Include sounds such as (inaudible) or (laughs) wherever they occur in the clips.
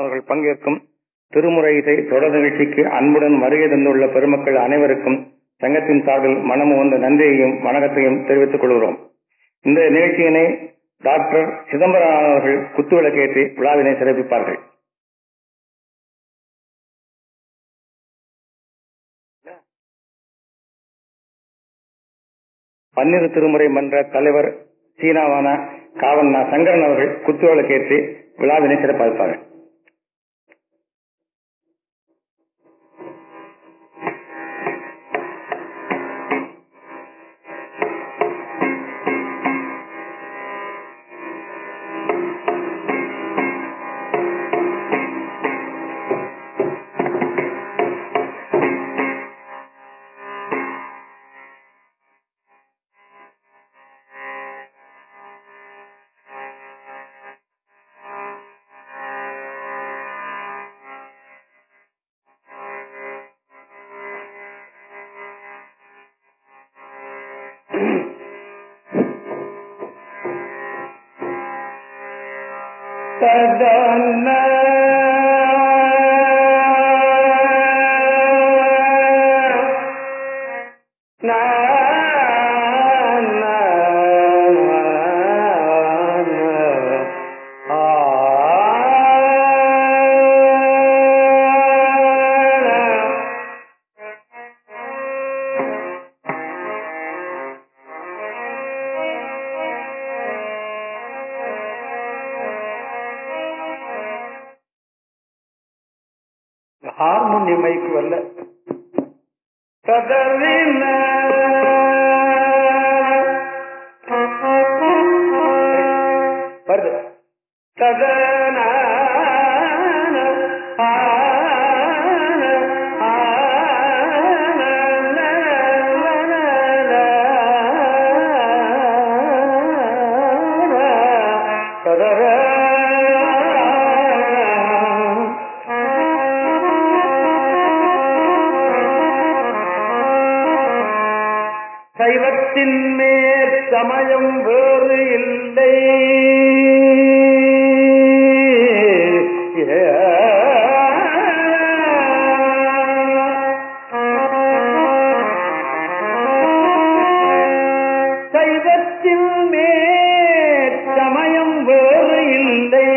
அவர்கள் பங்கேற்கும் திருமுறை இசை தொடர் நிகழ்ச்சிக்கு அன்புடன் வருகை தந்துள்ள பெருமக்கள் அனைவருக்கும் சங்கத்தின் சார்பில் மனம் வந்த நன்றியையும் வணக்கத்தையும் தெரிவித்துக் கொள்கிறோம். இந்த நிகழ்ச்சியினை டாக்டர் சிதம்பரம் அவர்கள் குத்துவிளக்கேற்றி விழாவினை சிறப்பிப்பார்கள். பன்னிரு திருமுறை மன்ற தலைவர் சீனாவான காவண்ணா சங்கரன் அவர்கள் குத்துவிளக்கேற்றி விழாவினை சிறப்பார்கள் சைவத்தின் மேற் சமயம் வேறு இல்லை.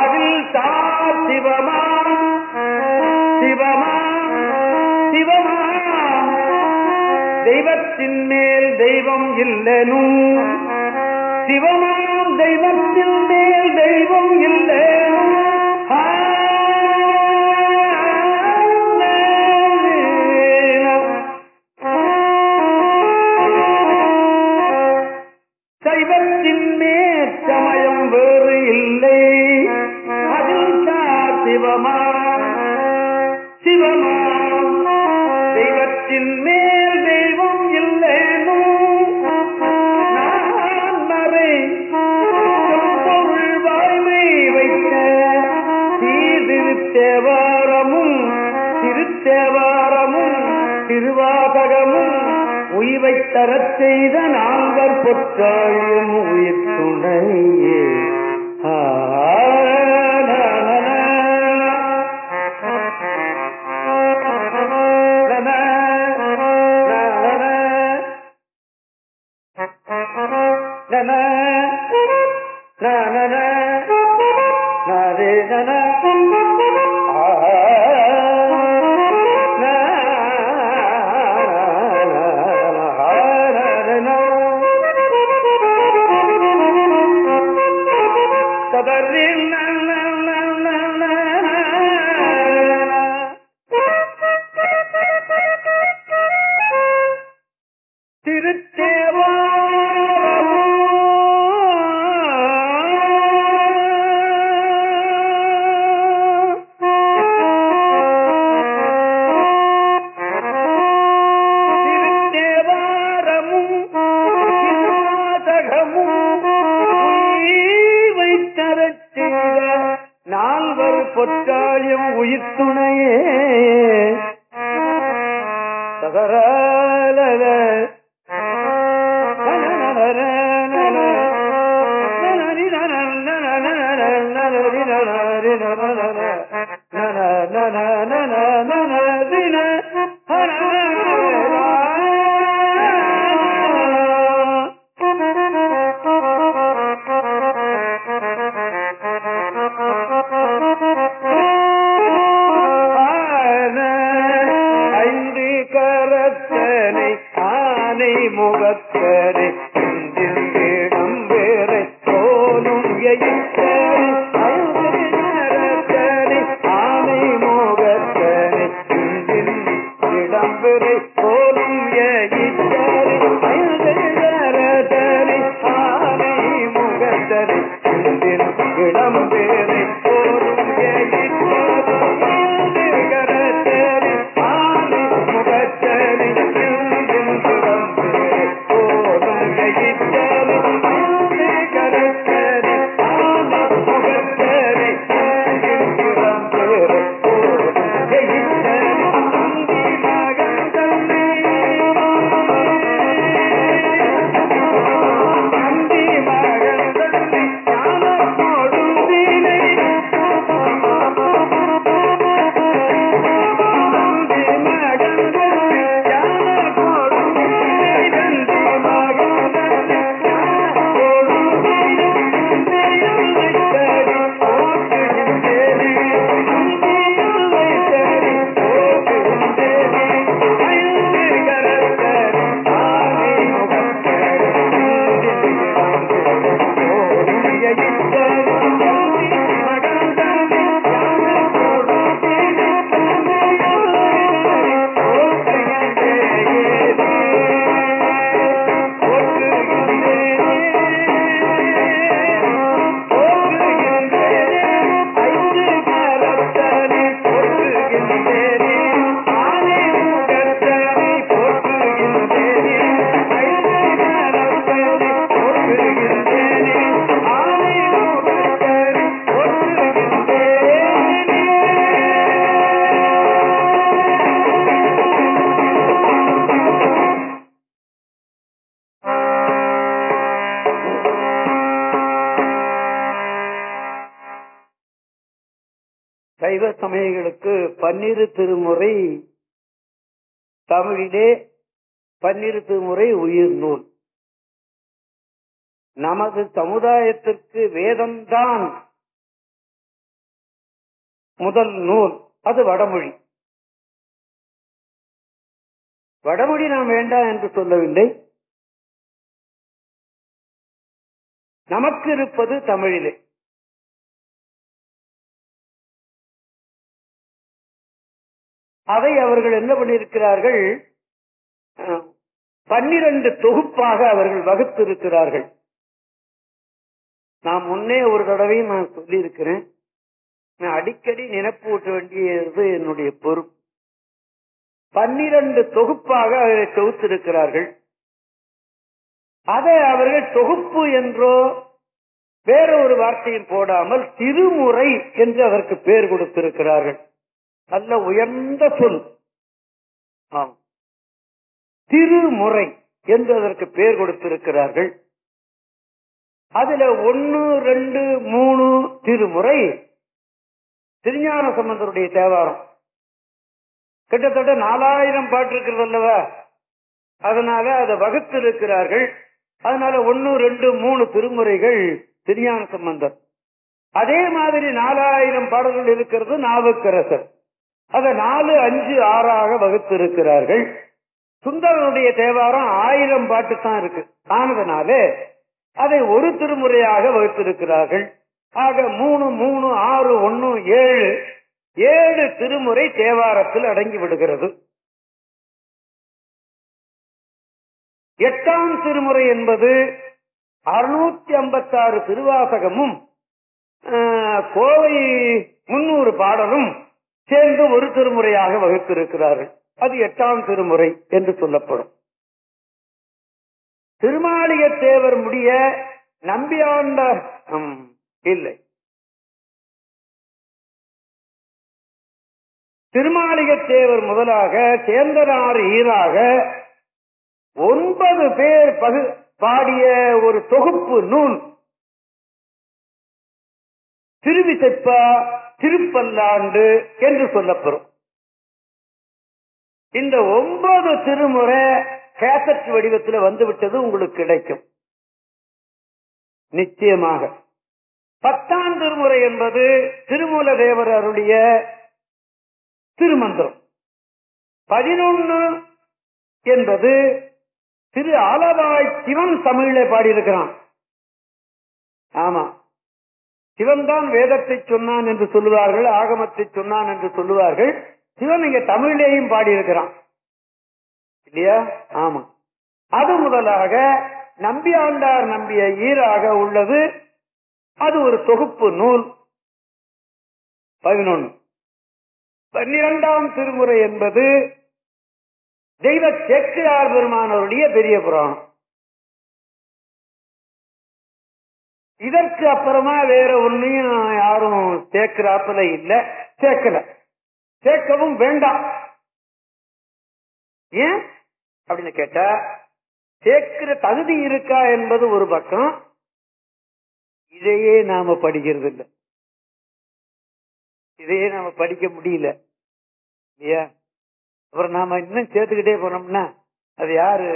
அதில் தா சிவமா சிவமா சிவமா. தெய்வத்தின் மேல் தெய்வம் இல்லனும் சிவமாம் தெய்வத்தின் மேல் தெய்வம் இல்லனும். ஆனை பன்னிரு திருமுறை தமிழிலே பன்னிரு திருமுறை உயிர் நூல். நமது சமுதாயத்திற்கு வேதம்தான் முதல் நூல். அது வடமொழி வடமொழி நாம் வேண்டாம் என்று சொல்லவில்லை நமக்கு இருப்பது தமிழிலே அதை அவர்கள் என்ன பண்ணியிருக்கிறார்கள்? பன்னிரண்டு தொகுப்பாக அவர்கள் வகுத்திருக்கிறார்கள். நான் முன்னே ஒரு தடவையும் நான் சொல்லியிருக்கிறேன். நான் அடிக்கடி நினைப்பு ஊட்ட வேண்டியது என்னுடைய பொறுப்பு. பன்னிரண்டு தொகுப்பாக அவர்கள் தொகுத்திருக்கிறார்கள். அதை அவர்கள் தொகுப்பு என்றோ வேற ஒரு வார்த்தையும் போடாமல் திருமுறை என்று அதற்கு பெயர் கொடுத்திருக்கிறார்கள். நல்ல உயர்ந்த சொல். ஆம். திருமுறை என்று அதற்கு பெயர் கொடுத்திருக்கிறார்கள். அதுல ஒன்னு ரெண்டு மூணு திருமுறை திருஞான சம்பந்தருடைய தேவாரம். கிட்டத்தட்ட நாலாயிரம் பாட்டு இருக்கிறது அல்லவா? அதனால அதை வகுத்திருக்கிறார்கள். அதனால ஒன்னு ரெண்டு மூணு திருமுறைகள் திருஞான சம்பந்தர். அதே மாதிரி நாலாயிரம் பாடல்கள் இருக்கிறது நாவுக்கரசர். அதை நாலு அஞ்சு ஆறாக வகுத்திருக்கிறார்கள். சுந்தரனுடைய தேவாரம் ஆயிரம் பாட்டு தான் இருக்கு. ஆனதுனாலே அதை ஒரு திருமுறையாக வகுத்திருக்கிறார்கள். ஆக மூணு மூணு ஆறு ஒன்னு ஏழு ஏழு திருமுறை தேவாரத்தில் அடங்கி விடுகிறது. எட்டாம் திருமுறை என்பது அறுநூத்தி ஐம்பத்தாறு திருவாசகமும் கோவை முன்னூறு பாடலும் சேர்ந்து ஒரு திருமுறையாக வகுத்திருக்கிறார்கள். அது எட்டாம் திருமுறை என்று சொல்லப்படும். திருமாளிக தேவர் முடிய நம்பியாண்ட இல்லை. திருமாளிக தேவர் முதலாக சேந்தனார் ஈராக ஒன்பது பேர் பகு பாடிய ஒரு தொகுப்பு நூல். திருவிசைப்பா திருப்பல்லாண்டு என்று சொல்லப்பெறும் இந்த ஒன்பது திருமுறை கேசட் வடிவத்தில் வந்துவிட்டது உங்களுக்கு கிடைக்கும். நிச்சயமாக. பத்தாம் திருமுறை என்பது திருமூல தேவர் அருடைய திருமந்திரம். பதினொன்னு என்பது திரு ஆலவாய் சிவன் தமிழில் பாடியிருக்கிறான். ஆமா. சிவன் தான் வேதத்தை சொன்னான் என்று சொல்லுவார்கள் ஆகமத்தை சொன்னான் என்று சொல்லுவார்கள். சிவன் இங்க தமிழிலேயும் பாடியிருக்கிறான். இல்லையா? ஆமா. அது முதலாக நம்பி ஆண்டார் நம்பிய ஈராக உள்ளது. அது ஒரு தொகுப்பு நூல். பதினொன்று பன்னிரெண்டாம் திருமுறை என்பது தெய்வ சேக்கிரார் பெருமானவருடைய பெரிய புராணம். இதற்கு அப்புறமா வேற ஒன்னையும் யாரும் சேர்க்கிறாப்புல இல்ல. சேர்க்கல. சேர்க்கவும் வேண்டாம். ஏன்? அப்படின்னு கேட்டா சேர்க்கிற தகுதி இருக்கா என்பது ஒரு பக்கம். இதையே நாம படிக்கிறது இல்லை இதையே நாம படிக்க முடியல. இல்லையா? அப்புறம் நாம இன்னும் சேர்த்துக்கிட்டே போனோம்னா அது யாரு?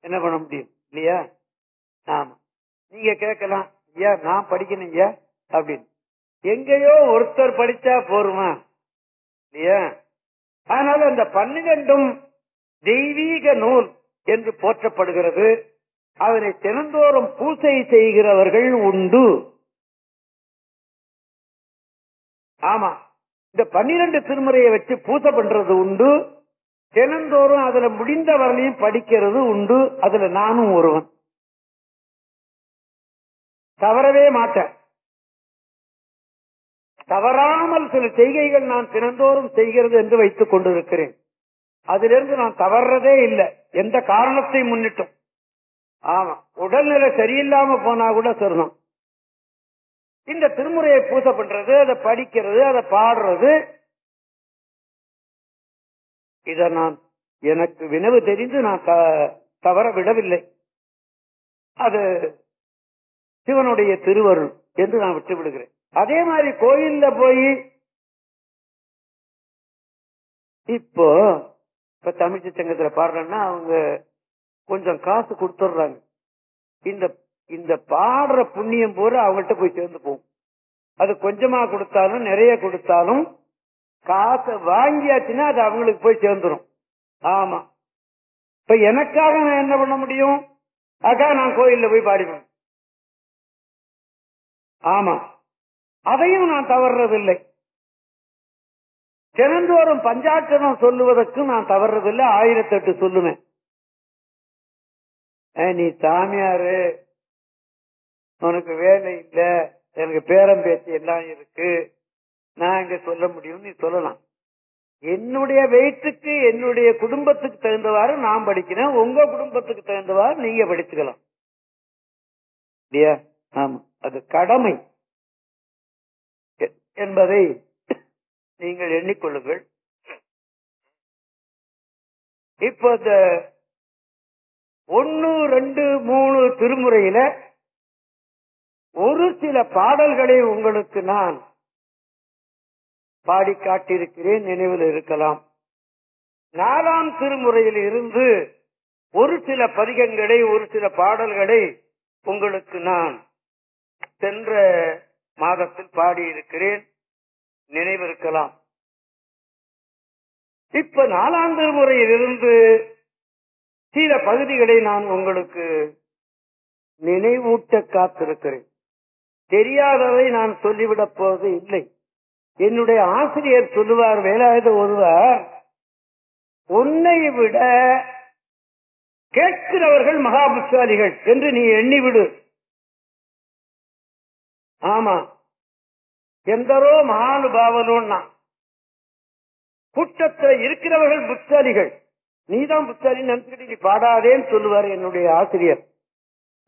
என்ன பண்ண முடியும்? இல்லையா? ஆமா நீங்க கேட்கலாம் ஐயா நான் படிக்கணும் ஐயா அப்படின்னு. எங்கேயோ ஒருத்தர் படிச்சா போருமா? இல்லையா? அதனால அந்த பன்னிரண்டும் தெய்வீக நூல் என்று போற்றப்படுகிறது. அதனை தினந்தோறும் பூசை செய்கிறவர்கள் உண்டு. ஆமா இந்த பன்னிரண்டு திருமுறையை வச்சு பூசை பண்றது உண்டு. தினந்தோறும் அதுல முடிந்த வரலையும் படிக்கிறது உண்டு. அதுல நானும் ஒருவன். தவறவே மாட்டேன். தவறாமல் சில செய்கைகள் நான் தினந்தோறும் செய்கிறது என்று வைத்துக் கொண்டிருக்கிறேன். அதிலிருந்து நான் தவறதே இல்லை. எந்த காரணத்தை முன்னிட்டும். ஆமா உடல்நிலை சரியில்லாம போனா கூட சொல்லணும் இந்த திருமுறையை பூசை பண்றது அதை படிக்கிறது அதை பாடுறது இத நான் எனக்கு வினவு தெரிந்து நான் தவற விடவில்லை. அது சிவனுடைய திருவருள் என்று நான் விட்டுவிடுகிறேன். அதே மாதிரி கோயில்ல போய் இப்போ இப்ப தமிழ்ச்சி சங்கத்துல பாடுறேன்னா அவங்க கொஞ்சம் காசு கொடுத்துடுறாங்க இந்த இந்த பாடுற புண்ணியம் பூரா அவங்கள்ட்ட போய் சேர்ந்து போகும். அது கொஞ்சமா கொடுத்தாலும் நிறைய கொடுத்தாலும் காசை வாங்கியாச்சுன்னா அது அவங்களுக்கு போய் சேர்ந்துரும். ஆமா. இப்ப எனக்காக நான் என்ன பண்ண முடியும்? அக்கா நான் கோயில்ல போய் பாடிப்பேன் ஆமா. அதையும் நான் தவறுறதில்லை. தினந்தோறும் பஞ்சாட்சரம் சொல்லுவதற்கும் நான் தவறுறதில்லை ஆயிரத்தெட்டு சொல்லுவேன். நீ சாமியாரு உனக்கு வேலை இல்ல எனக்கு பேரம் பேச்சு எல்லாம் இருக்கு நான் இங்க சொல்ல முடியும் நீ சொல்லலாம். என்னுடைய வயிற்றுக்கு என்னுடைய குடும்பத்துக்கு தகுந்தவாறு நான் படிக்கிறேன் உங்க குடும்பத்துக்கு தகுந்தவாறு நீங்க படிச்சுக்கலாம். இல்லையா? ஆமா. அது கடமை என்பதை நீங்கள் எண்ணிக்கொள்ளுங்கள். இப்ப இந்த ஒன்னு ரெண்டு மூணு திருமுறையில ஒரு சில பாடல்களை உங்களுக்கு நான் பாடி காட்டியிருக்கிறேன் நினைவில் இருக்கலாம். நாலாம் திருமுறையில் இருந்து ஒரு சில பதிகங்களை ஒரு சில பாடல்களை உங்களுக்கு நான் சென்ற மாதத்தில் பாடியிருக்கிறேன். நினைவிருக்கலாம். இப்ப நாலாம் முறையிலிருந்து சில பகுதிகளை நான் உங்களுக்கு நினைவூட்ட காத்திருக்கிறேன். தெரியாததை நான் சொல்லிவிடப் போவது இல்லை. என்னுடைய ஆசிரியர் சொல்லுவார் வேலாயுத ஒருவர் உன்னை விட கேட்கிறவர்கள் மகாபுத்தாலிகள் என்று நீ எண்ணிவிடு. ஆமா. எந்தரோ மகானுபாவனோன்னா கூட்டத்தில் இருக்கிறவர்கள் புத்தாலிகள் நீதான் புத்தாலின்னு நினைச்சுக்கிட்டு நீ பாடாதேன்னு சொல்லுவார் என்னுடைய ஆசிரியர்.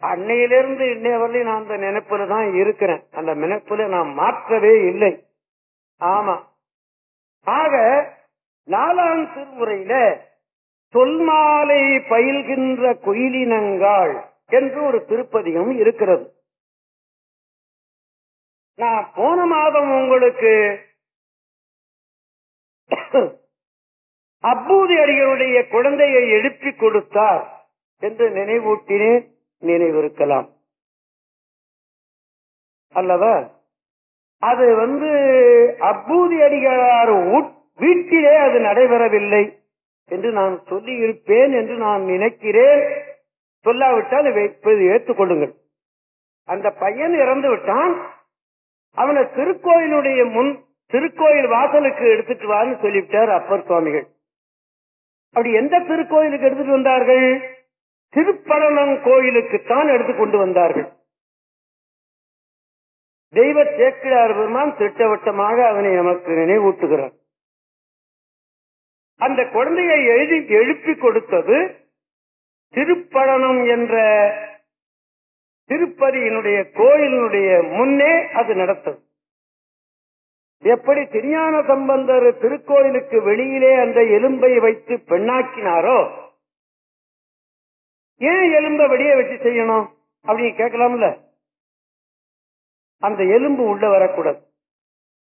அன்னையிலிருந்து இன்னைய வரலையும் நான் அந்த நினைப்புல தான் இருக்கிறேன். அந்த நினைப்புல நான் மாற்றவே இல்லை. ஆமா. ஆக நாலாம் திருமுறையில தொல்மாலை பயில்கின்ற கொயிலினங்காள் என்று ஒரு திருப்பதியும் இருக்கிறது. நான் போன மாதம் உங்களுக்கு அப்பூதி அடிகளுடைய குழந்தையை எழுப்பி கொடுத்தார் என்று நினைவூட்டினேன் நினைவிருக்கலாம். அல்லவா? அது வந்து அப்பூதி அடிகளார் வீட்டிலே அது நடைபெறவில்லை என்று நான் சொல்லி இருப்பேன் என்று நான் நினைக்கிறேன். சொல்லாவிட்டால் ஏற்றுக்கொள்ளுங்கள். அந்த பையன் இறந்து விட்டான் அவனை திருக்கோயிலுடைய முன் திருக்கோயில் வாசலுக்கு எடுத்துட்டு வான்னு சொல்லிவிட்டார் அப்பர் சுவாமிகள். அப்படி எந்த திருக்கோயிலுக்கு எடுத்துட்டு வந்தார்கள்? திருப்பழனம் கோயிலுக்குத்தான் எடுத்து கொண்டு வந்தார்கள். தெய்வ சேக்கிழார் பெருமான் திட்டவட்டமாக அவனை நமக்கு நினைவூட்டுகிறார். அந்த குழந்தையை எழுதி எழுப்பி கொடுத்தது திருப்பழனம் என்ற திருப்பதியினுடைய கோயிலினுடைய முன்னே அது நடத்தது. எப்படி திருஞான சம்பந்தர் திருக்கோயிலுக்கு வெளியிலே அந்த எலும்பை வைத்து பெண்ணாக்கினாரோ ஏன் எலும்பை வெளியே வச்சு செய்யணும் அப்படின்னு கேட்கலாம்ல? அந்த எலும்பு உள்ள வரக்கூடாது.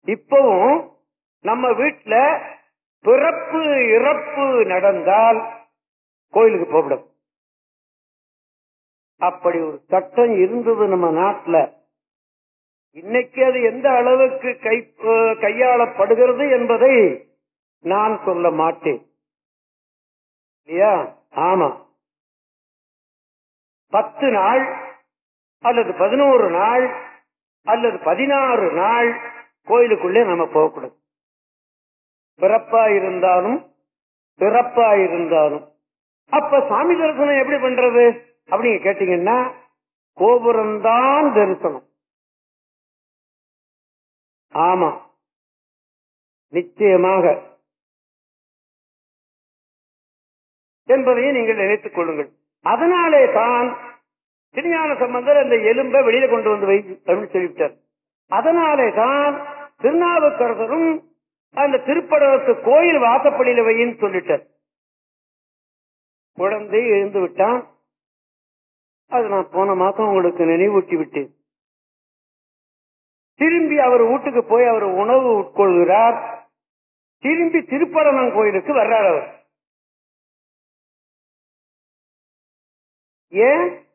இப்பவும் நம்ம வீட்டுல பிறப்பு இறப்பு நடந்தால் கோயிலுக்கு போகக்கூடாது. அப்படி ஒரு சட்டம் இருந்தது நம்ம நாட்டில். இன்னைக்கு அது எந்த அளவுக்கு கை கையாளப்படுகிறது என்பதை நான் சொல்ல மாட்டேன். இல்லையா? ஆமா. பத்து நாள் அல்லது பதினோரு நாள் அல்லது பதினாறு நாள் கோயிலுக்குள்ளே நம்ம போகக்கூடாது. பிறப்பா இருந்தாலும் பிறப்பா இருந்தாலும். அப்ப சாமி தரிசனம் எப்படி பண்றது? அப்படின்னு கேட்டீங்கன்னா கோபுரம் தான் தரிசனம். ஆமா. நிச்சயமாக. என்பதையும் நீங்கள் நினைத்துக் கொள்ளுங்கள். அதனாலே தான் திருஞான சம்பந்தர் அந்த எலும்பை வெளியில கொண்டு வந்து வை அப்படின்னு சொல்லிவிட்டார். அதனாலே தான் திருநாவுக்கரசரும் அந்த திருப்படத்து கோயில் வாசப்படியில வையின்னு சொல்லிட்டார். குழந்தை எழுந்து விட்டான். அது நான் போன மாசம் உங்களுக்கு நினைவூட்டி விட்டேன். திரும்பி அவர் வீட்டுக்கு போய் அவர் உணவு உட்கொள்கிறார். திரும்பி திருப்பரணம் கோயிலுக்கு வர்றார் அவர். ஏன்?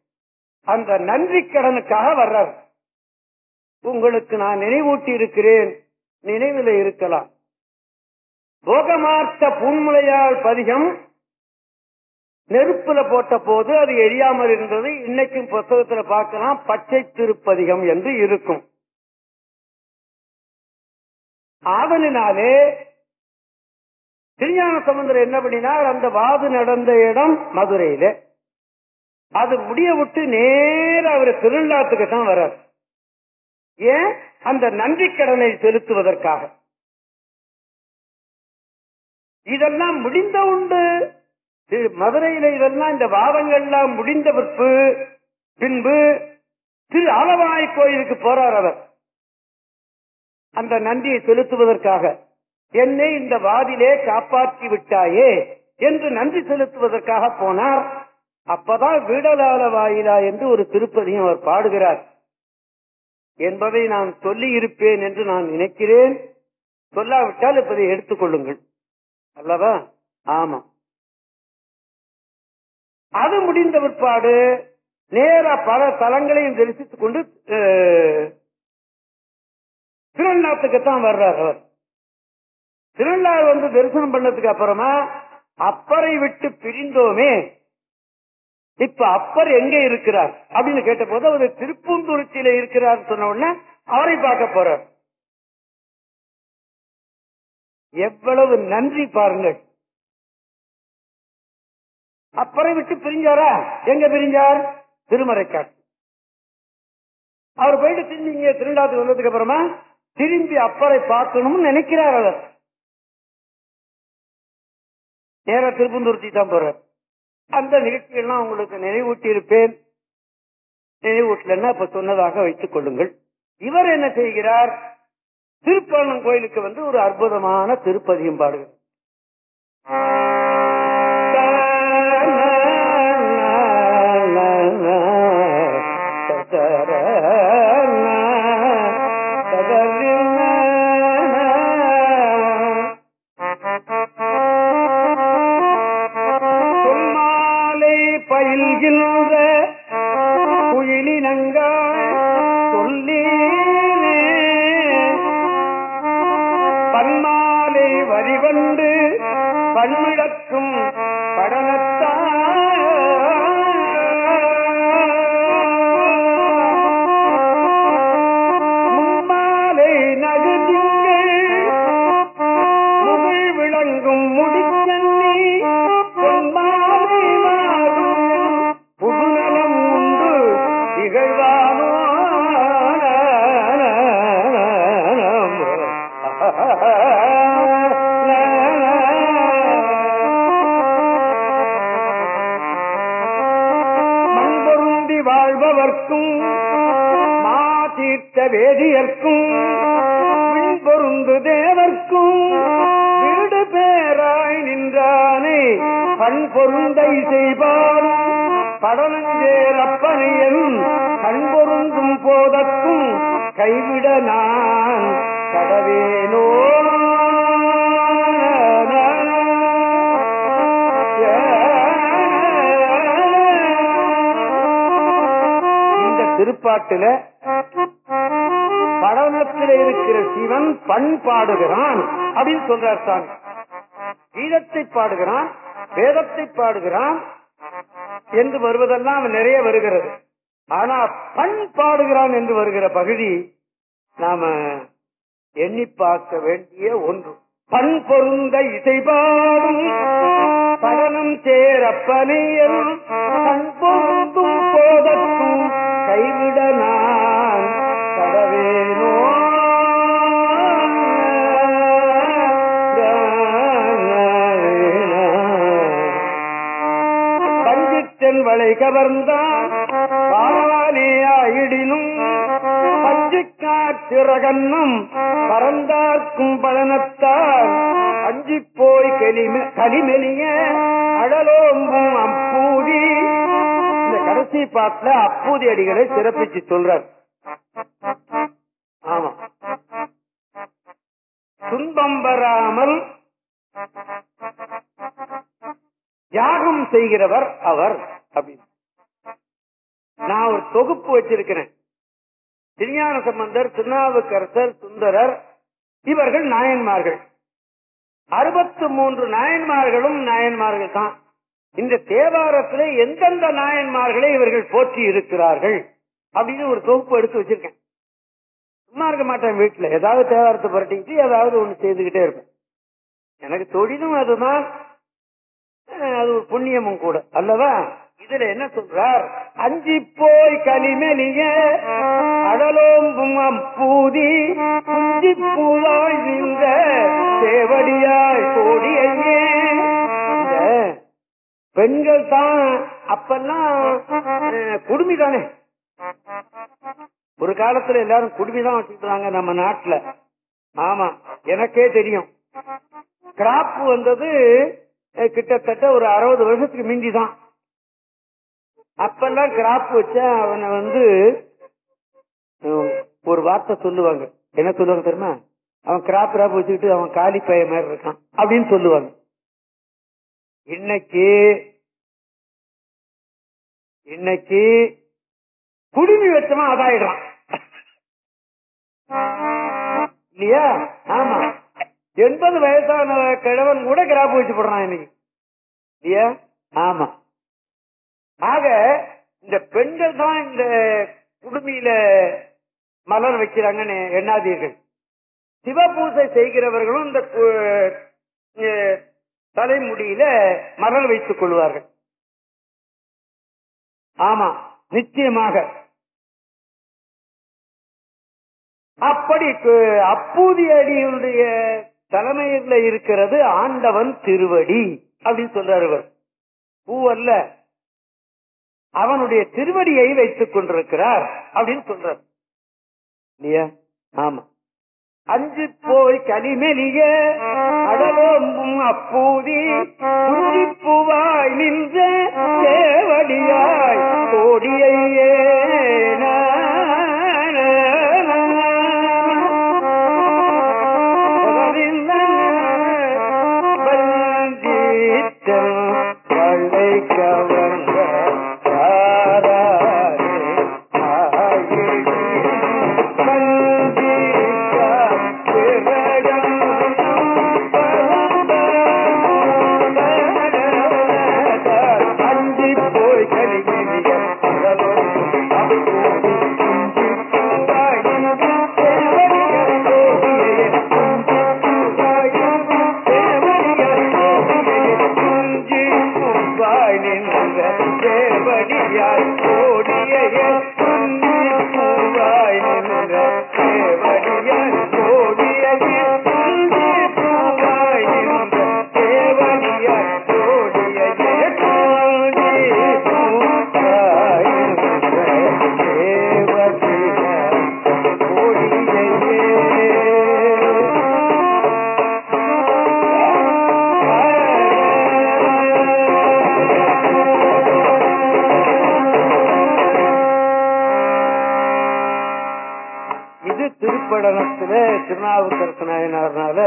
அந்த நன்றி கடனுக்காக வர்றார். உங்களுக்கு நான் நினைவூட்டி இருக்கிறேன். நினைவில் இருக்கலாம். போகமார்த்த புன்முலையால் பதிகம் நெருப்புல போட்ட போது அது எரியாமல் இருந்தது. இன்னைக்கும் புத்தகத்துல பார்க்கலாம் பச்சை திருப்பதிகம் என்று இருக்கும். ஆதலினாலே திருஞான சமுந்தரம் என்ன பண்ணினார்? அந்த வாது நடந்த இடம் மதுரையில. அது முடிய விட்டு நேர அவர் திருவிழாத்துக்கு தான் வர்றார் ஏன்? அந்த நன்றி கடனை செலுத்துவதற்காக. இதெல்லாம் முடிந்த உண்டு. மதுரையில இதெல்லாம் இந்த வாதங்கள்லாம் முடிந்த பிற்பு பின்பு திரு ஆலவாய் கோயிலுக்கு போறார் அவர். அந்த நன்றியை செலுத்துவதற்காக என்னை இந்த வாதிலே காப்பாற்றி விட்டாயே என்று நன்றி செலுத்துவதற்காக போனார். அப்பதான் வீடலால வாயிலா என்று ஒரு திருப்பதியும் அவர் பாடுகிறார். என்பதை நான் சொல்லி இருப்பேன் என்று நான் நினைக்கிறேன். சொல்லாவிட்டால் இப்பதை எடுத்துக்கொள்ளுங்கள் அல்லவா? ஆமா அது முடிந்த பிற்பாடு நேர பல தலங்களையும் தரிசித்துக் கொண்டு திருநாட்டுக்குத்தான் வர்றார் அவர். திருநள்ளாறு வந்து தரிசனம் பண்ணதுக்கு அப்புறமா அப்பரை விட்டு பிரிந்தோமே. இப்ப அப்பர் எங்க இருக்கிறார் அப்படின்னு கேட்ட போது அவர் திருப்பூந்துருச்சியில இருக்கிறார் சொன்ன உடனே அவரை பார்க்க போறார். எவ்வளவு நன்றி பாருங்கள். அப்புறம் விட்டு பிரிஞ்சாரா? எங்க பிரிஞ்சார்? திருமறைக்காட்டு அவர் போயிட்டு திரும்பி இங்க திருவிழாத்துக்கு வந்ததுக்கு அப்புறமா திரும்பி அப்பரை பார்க்கணும்னு நினைக்கிறார் அவர். நேர திருப்பந்தூர்த்தி தான் போற அந்த நிகழ்ச்சியெல்லாம் உங்களுக்கு நினைவூட்டி இருப்பேன் நினைவூட்டலன்னா இப்ப சொன்னதாக வைத்துக் கொள்ளுங்கள். இவர் என்ன செய்கிறார்? திருப்பாளம் கோயிலுக்கு வந்து ஒரு அற்புதமான திருப்பதியும் பாடுகிறார். ತರ பொருந்தை செய்வார் படலஞ்சேரப்பனையன் கண் பொருந்தும் போதற்கும் கைவிட நான் கடவேனோ. இந்த திருப்பாட்டில படலத்தில் இருக்கிற சிவன் பண் பாடுகிறான் அப்படின்னு சொல்றார் சாமி. கீதத்தை பாடுகிறான். வேதத்தை பாடுகிறான் என்று வருவதெல்லாம் நிறைய வருகிறது. ஆனா பண் பாடுகிறான் என்று வருகிற பகுதி நாம எண்ணி பார்க்க வேண்டிய ஒன்று. பண் பொருந்த இசை பாடும் படனம் சேரப்பனையும் கண் பொருந்தும் போதற்கும் கைவிட நான் பஞ்சித்தன் வளை கவர்ந்தான் பாரானே ஆயிடினும் பறந்தார்க்கும் பலனத்தால் அஞ்சி போய் கலிம கலிமெலிய அடலோம்பும் அப்பூதி. இந்த கடைசி பாட்டுல அப்பூதி அடிகளை சிறப்பிச்சு சொல்றார். ஆமா. துன்பம் வராமல் யாகம் செய்கிறவர் அவர். அப்படின்னு நான் ஒரு தொகுப்பு வச்சிருக்கிறேன். திருஞான சம்பந்தர் திருநாவுக்கரசர் சுந்தரர் இவர்கள் நாயன்மார்கள். அறுபத்து மூன்று நாயன்மார்களும் நாயன்மார்கள் தான். இந்த தேவாரத்திலே எந்தெந்த நாயன்மார்களை இவர்கள் போற்றி இருக்கிறார்கள் அப்படின்னு ஒரு தொகுப்பு எடுத்து வச்சிருக்கேன். சும்மா இருக்க மாட்டேன் வீட்டுல ஏதாவது தேவாரத்தை புரட்டிக்கிட்டு ஏதாவது ஒண்ணு செய்துகிட்டே இருப்பேன். எனக்கு தொழிலும் அதுதான் அது ஒரு புண்ணியமும் கூட. அல்லவா? இதுல என்ன சொல்றார்? அஞ்சி போய் கலிமெலிய அடலோம்பும் அம்பூதி குஞ்சி பூவாய் நின்ற சேவடியாய் கோடியே பெண்கள் தான் அப்பெல்லாம் குடுமி தானே ஒரு காலத்துல எல்லாரும் குடுமிதான் வச்சுக்கிறாங்க நம்ம நாட்டுல. ஆமா எனக்கே தெரியும். கிராப் வந்தது கிட்டத்தட்ட ஒரு அறுபது வருஷத்துக்கு மிஞ்சி தான் அப்பெல்லாம் கிராப் வச்சா அவனை வந்து ஒரு வார்த்தை சொல்லுவாங்க. என்ன சொல்லுவாங்க தெரியுமா? அவன் கிராப் கிராப் வச்சுக்கிட்டு அவன் காலி பைய மாதிரி இருக்கான் அப்படின்னு சொல்லுவாங்க. இன்னைக்கு இன்னைக்கு குடுமி வச்சமா அதாயிடுறான். இல்லையா? ஆமா. எண்பது வயசான கிழவன் கூட கிராப் வச்சு போடுறான் இன்னைக்கு. இல்லையா? ஆமா. ஆக இந்த பெண்கள் தான் இந்த குடுமியில மலர் வைக்கிறாங்கன்னு எண்ணாதீர்கள். சிவபூசை செய்கிறவர்களும் இந்த தலைமுடியில மலர் வைத்துக் கொள்வார்கள். ஆமா நிச்சயமாக. அப்படி அப்பூதி அடியுடைய தலைமையில் இருக்கிறது ஆண்டவன் திருவடி அப்படின்னு சொல்றாரு பூ அல்ல அவனுடைய திருவடியை வைத்துக் கொண்டிருக்கிறார் அப்படின்னு சொல்றார். இல்லையா? ஆமா. அஞ்சு போய் கனிமெலிய அடலோம்பும் அப்பூதி குஞ்சி பூவாய் நின்ற தேவடியாய் கோடியையே. இது திருநாவுக்கரசு நாயனார்னால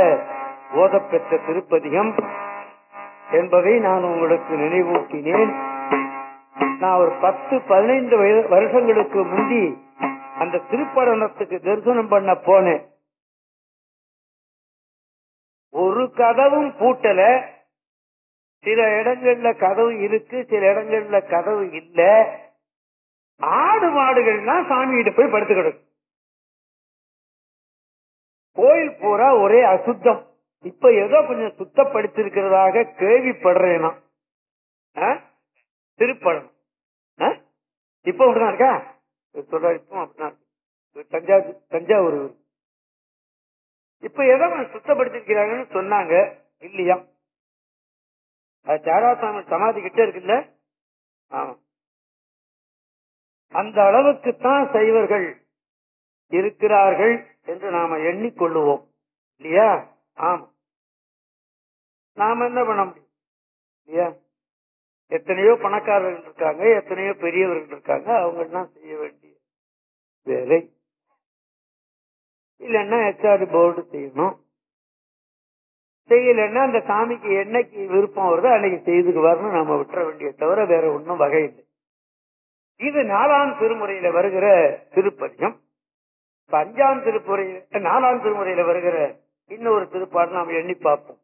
ஓதப்பெற்ற திருப்பதிகம் என்பதை நான் உங்களுக்கு நினைவூட்டினேன். நான் ஒரு பத்து பதினைந்து வருஷங்களுக்கு முந்தி அந்த திருப்படனத்துக்கு தரிசனம் பண்ண போனேன். ஒரு கதவும் பூட்டல. சில இடங்கள்ல கதவு இருக்கு சில இடங்கள்ல கதவு இல்ல. ஆடு மாடுகள்லாம் சாமிகிட்ட போய் படுத்து கிடக்கும் கோயில் பூரா ஒரே அசுத்தம். இப்ப ஏதோ கொஞ்சம் சுத்தப்படுத்திருக்கிறதாக கேள்விப்படுறேனா? ஆ? திருப்பழம் ஆ? இப்ப அப்படிதான் இருக்கா? சொல்ற இப்போ அப்படிதான் தஞ்சாவூர் தஞ்சாவூர் இப்ப ஏதோ கொஞ்சம் சுத்தப்படுத்திருக்கிறாங்கன்னு சொன்னாங்க. இல்லையா? அது தாராசாமி சமாதி கிட்ட இருக்குல்ல? ஆமா. அந்த அளவுக்குத்தான் சைவர்கள் இருக்கிறார்கள் என்று நாம எண்ணிக்கொள்ளுவோம். இல்லையா? ஆமா. நாம என்ன பண்ண முடியும்? இல்லையா? எத்தனையோ பணக்காரர்கள் இருக்காங்க எத்தனையோ பெரியவர்கள் இருக்காங்க அவங்க எல்லாம் செய்ய வேண்டிய வேலை? இல்லைன்னா ஹெச்ஆர் போர்டு செய்யணும். செய்யலைன்னா அந்த சாமிக்கு என்னைக்கு விருப்பம் வருதோ அன்னைக்கு செய்துக்குவார்னு நாம விட்டுற வேண்டிய தவிர வேற ஒன்றும் வகை இல்லை. இது நாலாம் திருமுறையில வருகிற திருப்பதியம் இப்ப அஞ்சாம் திருப்புரை நாலாம் திருமுறையில வருகிற இன்னொரு திருப்பாடு நாம் எண்ணி பார்ப்போம்.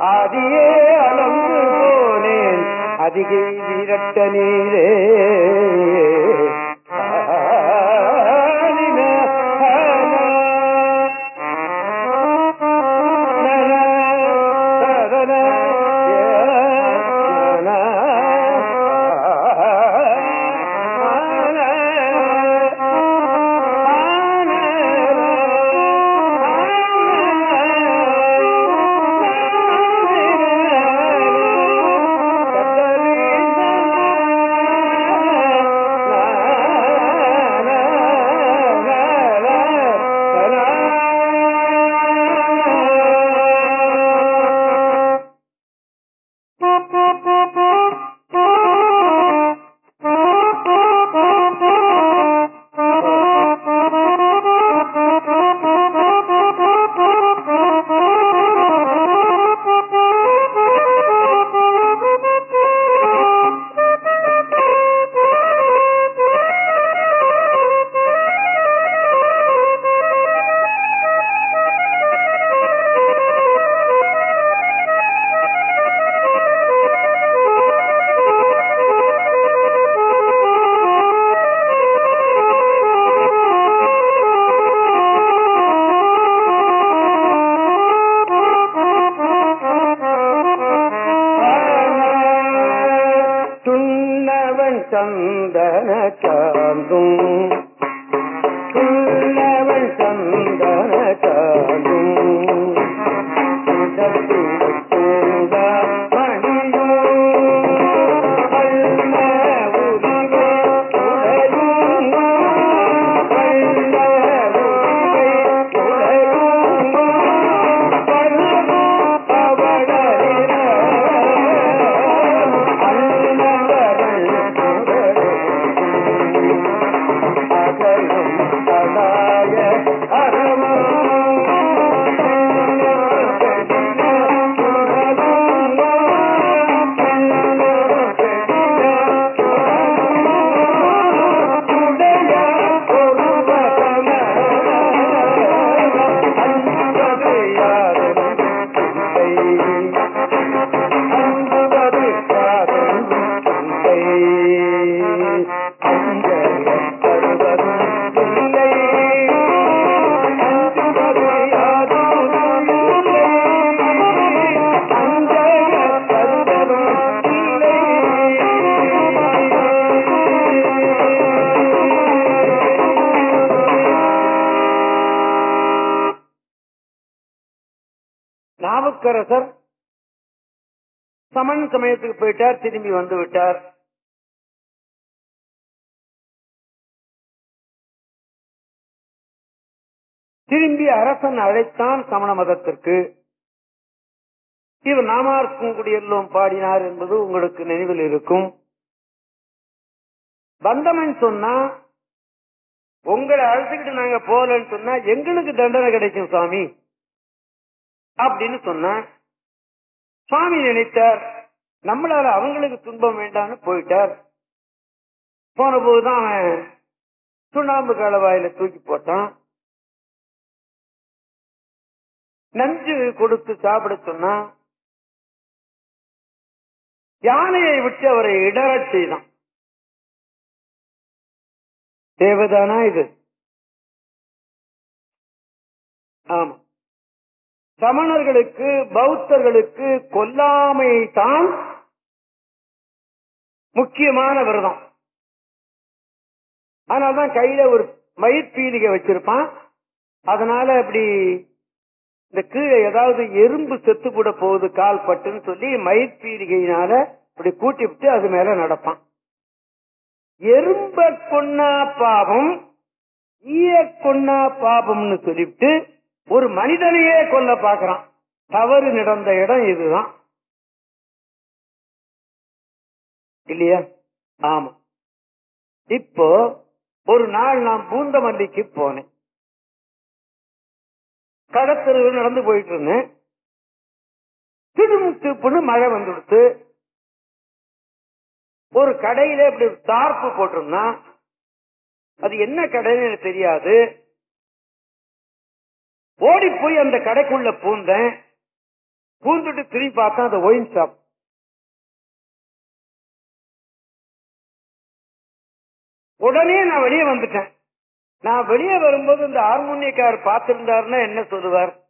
ஆதியே அளந்து போனேன். அதிகை வீரட்ட நீரே. இளவரசர் சமன் சமயத்துக்கு போயிட்டார் திரும்பி வந்து விட்டார் திரும்பி அரசன் அழைத்தான் சமண மதத்திற்கு. இவர் நாமார்க்கும் குடியெல்லாம் பாடினார் என்பது உங்களுக்கு நினைவில் இருக்கும். பந்தமன் சொன்னா உங்களை அழைச்சுக்கிட்டு நாங்க போகலன்னு சொன்னா எங்களுக்கு தண்டனை கிடைக்கும் சுவாமி அப்படின்னு சொன்ன சுவாமி நினைத்தார் நம்மளால அவங்களுக்கு துன்பம் வேண்டாம்னு போயிட்டார். போன போதுதான் அவன் சுண்ணாம்பு கலவாயில தூக்கி போட்டான். நஞ்சு கொடுத்து சாப்பிட சொன்னான் யானையை விட்டு அவரை இடறச் செய்தான். தேவதானா இது? ஆமா. சமணர்களுக்கு பௌத்தர்களுக்கு கொல்லாமை தான் முக்கியமான விரதம் அதனாலதான் கையில ஒரு மயிர்பீலிகை வச்சிருப்பான். அதனால அப்படி இந்த கீழே ஏதாவது எறும்பு செத்து கூட போகுது கால் பட்டுன்னு சொல்லி மயிர்பீலிகையினால இப்படி கூட்டி விட்டு அது மேல நடப்பான். எறும்ப கொன்னா பாவம் ஈய கொன்னா பாவம்னு சொல்லிவிட்டு ஒரு மனிதனையே கொல்ல பாக்குறான் தவறு நடந்த இடம் இதுதான். இல்லையா? ஆமா. இப்போ ஒரு நாள் நான் பூந்தமல்லிக்கு போனேன். கடத்தெருவு நடந்து போயிட்டு இருந்தேன். திடும் மழை வந்துடுத்து. ஒரு கடையில இப்படி தார்ப்பு போட்டிருந்தான். அது என்ன கடைன்னு எனக்கு தெரியாது. ஓடி போய் அந்த கடைக்குள்ள பூந்தேன். பூந்துட்டு திரும்பி பார்த்தா அந்த ஒயின் ஷாப். உடனே நான் வெளியே வந்துட்டேன். நான் வெளியே வரும்போது இந்த ஹார்மோனியக்கார் பார்த்திருந்தாருன்னா என்ன சொல்லுவார்?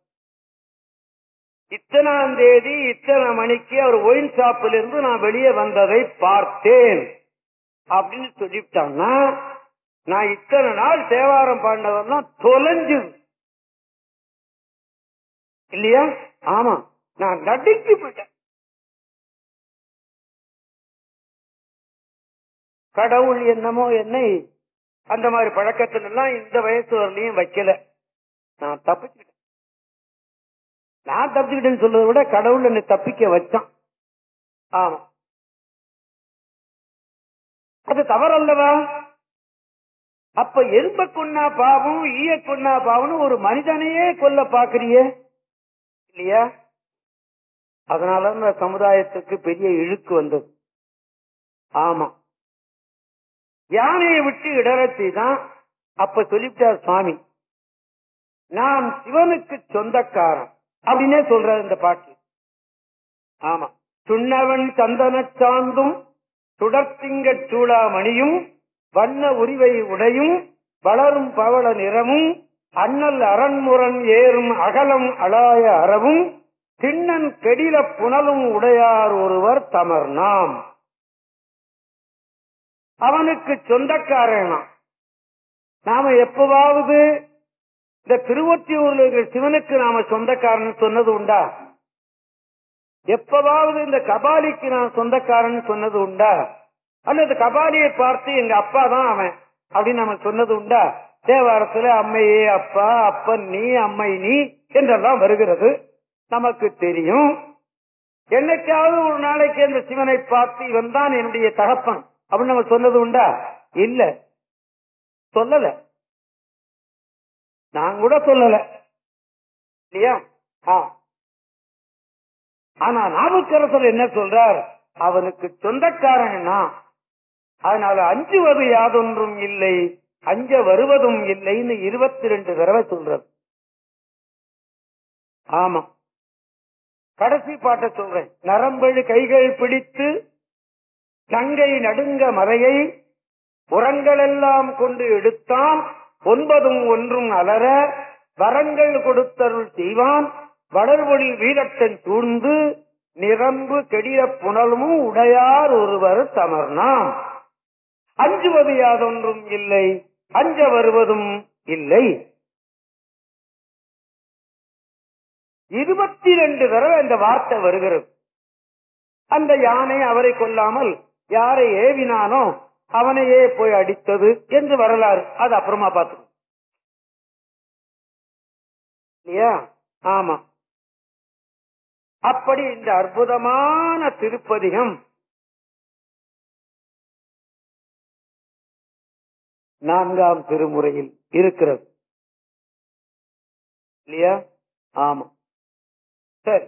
இத்தனாம் தேதி இத்தனை மணிக்கு அவர் ஒயின் ஷாப்பில் இருந்து நான் வெளியே வந்ததை பார்த்தேன். அப்படின்னு சொல்லிவிட்டாங்கன்னா நான் இத்தனை நாள் தேவாரம் பாடினவர்லாம் தொலைஞ்சு இல்லையா? ஆமா. நான் நடுங்கி போயிட்டேன். கடவுள் என்னமோ என்னை அந்த மாதிரி பழக்கத்துல எல்லாம் இந்த வயசு வரலையும் வைக்கல. நான் தப்பிச்சுக்கிட்டேன் நான் தப்பிச்சுக்கிட்டேன்னு சொல்றதை விட கடவுள் என்னை தப்பிக்க வச்சான். ஆமா. அது தவறல்லவா? அப்ப எறும்ப கொன்னா பாவம் ஈய கொன்னா பாவம்னு ஒரு மனிதனையே கொல்ல பாக்குறியே இல்லையா? அதனால இந்த சமுதாயத்துக்கு பெரிய இழுக்கு வந்தது. ஆமா. யானையை விட்டு இடரத்தை தான் அப்ப சொல்லிவிட்டார் சுவாமி. நான் சிவனுக்கு சொந்தக்காரன் அப்படின்னே சொல்றாரு இந்த பாட்டு. ஆமா. சுண்ணவன் சந்தன சாந்தும் சுடர்த்திங்க சூடாமணியும் வண்ண உரிவை உடையும் வளரும் பவள நிறமும் அண்ணல் அரண்முரன் ஏறும் அகலம் அலாய அறவும் திண்ணன் கெடில புனலும் உடையார் ஒருவர் தமர் நாம். அவனுக்கு சொந்தக்காரனா? நாம எப்பவாவது இந்த திருவொற்றியூர்ல இருக்கிற சிவனுக்கு நாம சொந்தக்காரன் சொன்னது உண்டா? எப்பவாவது இந்த கபாலிக்கு நான் சொந்தக்காரன் சொன்னது உண்டா? அல்லது கபாலியை பார்த்து எங்க அப்பா தான் அவன் அப்படின்னு நம்ம சொன்னது உண்டா? தேவாரத்துல அம்மையே அப்பா அப்பன் நீ அம்மை நீ என்றெல்லாம் வருகிறது. நமக்கு தெரியும். என்னைக்காவது ஒரு நாளைக்கு அந்த சிவனை பார்த்து இவன் தான் என்னுடைய தகப்பன் அப்படின்னு நம்ம சொன்னது உண்டா? இல்ல. சொல்லல. நான் கூட சொல்லல. இல்லையா? ஆ. ஆனா நாவுக்கரசர் என்ன சொல்றார்? அவனுக்கு சொந்தக்காரன்னா அதனால அஞ்சுவது யாதொன்றும் இல்லை. அஞ்ச வருவதும் இல்லைன்னு இருபத்தி ரெண்டு தடவை சொல்றது. ஆமா. கடைசி பாட்டை சொல்றேன். நரம்பெழு கைகள் பிடித்து கங்கை நடுங்க மலையை உரங்களெல்லாம் கொண்டு எடுத்தான். ஒன்பதும் ஒன்றும் அலர வரங்கள் கொடுத்தருள் செய்வான். வளர்வொழி வீரத்தன் சூழ்ந்து நிரம்பு கெடிய புனலும் உடையார் ஒருவர் தமர்னாம். அஞ்சுவது யாதொன்றும் இல்லை. அஞ்ச வருவதும் இல்லை. இருபத்தி ரெண்டு தடவை அந்த வார்த்தை வருகிறது. அந்த யானை அவரை கொல்லாமல் யாரை ஏவினானோ அவனையே போய் அடித்தது என்று வரலாறு. அது அப்புறமா பார்த்து இல்லையா? ஆமா. அப்படி இந்த அற்புதமான திருப்பதிகம் நான்காம் திருமுறையில் இருக்கிறது. இல்லையா? ஆமா. சரி.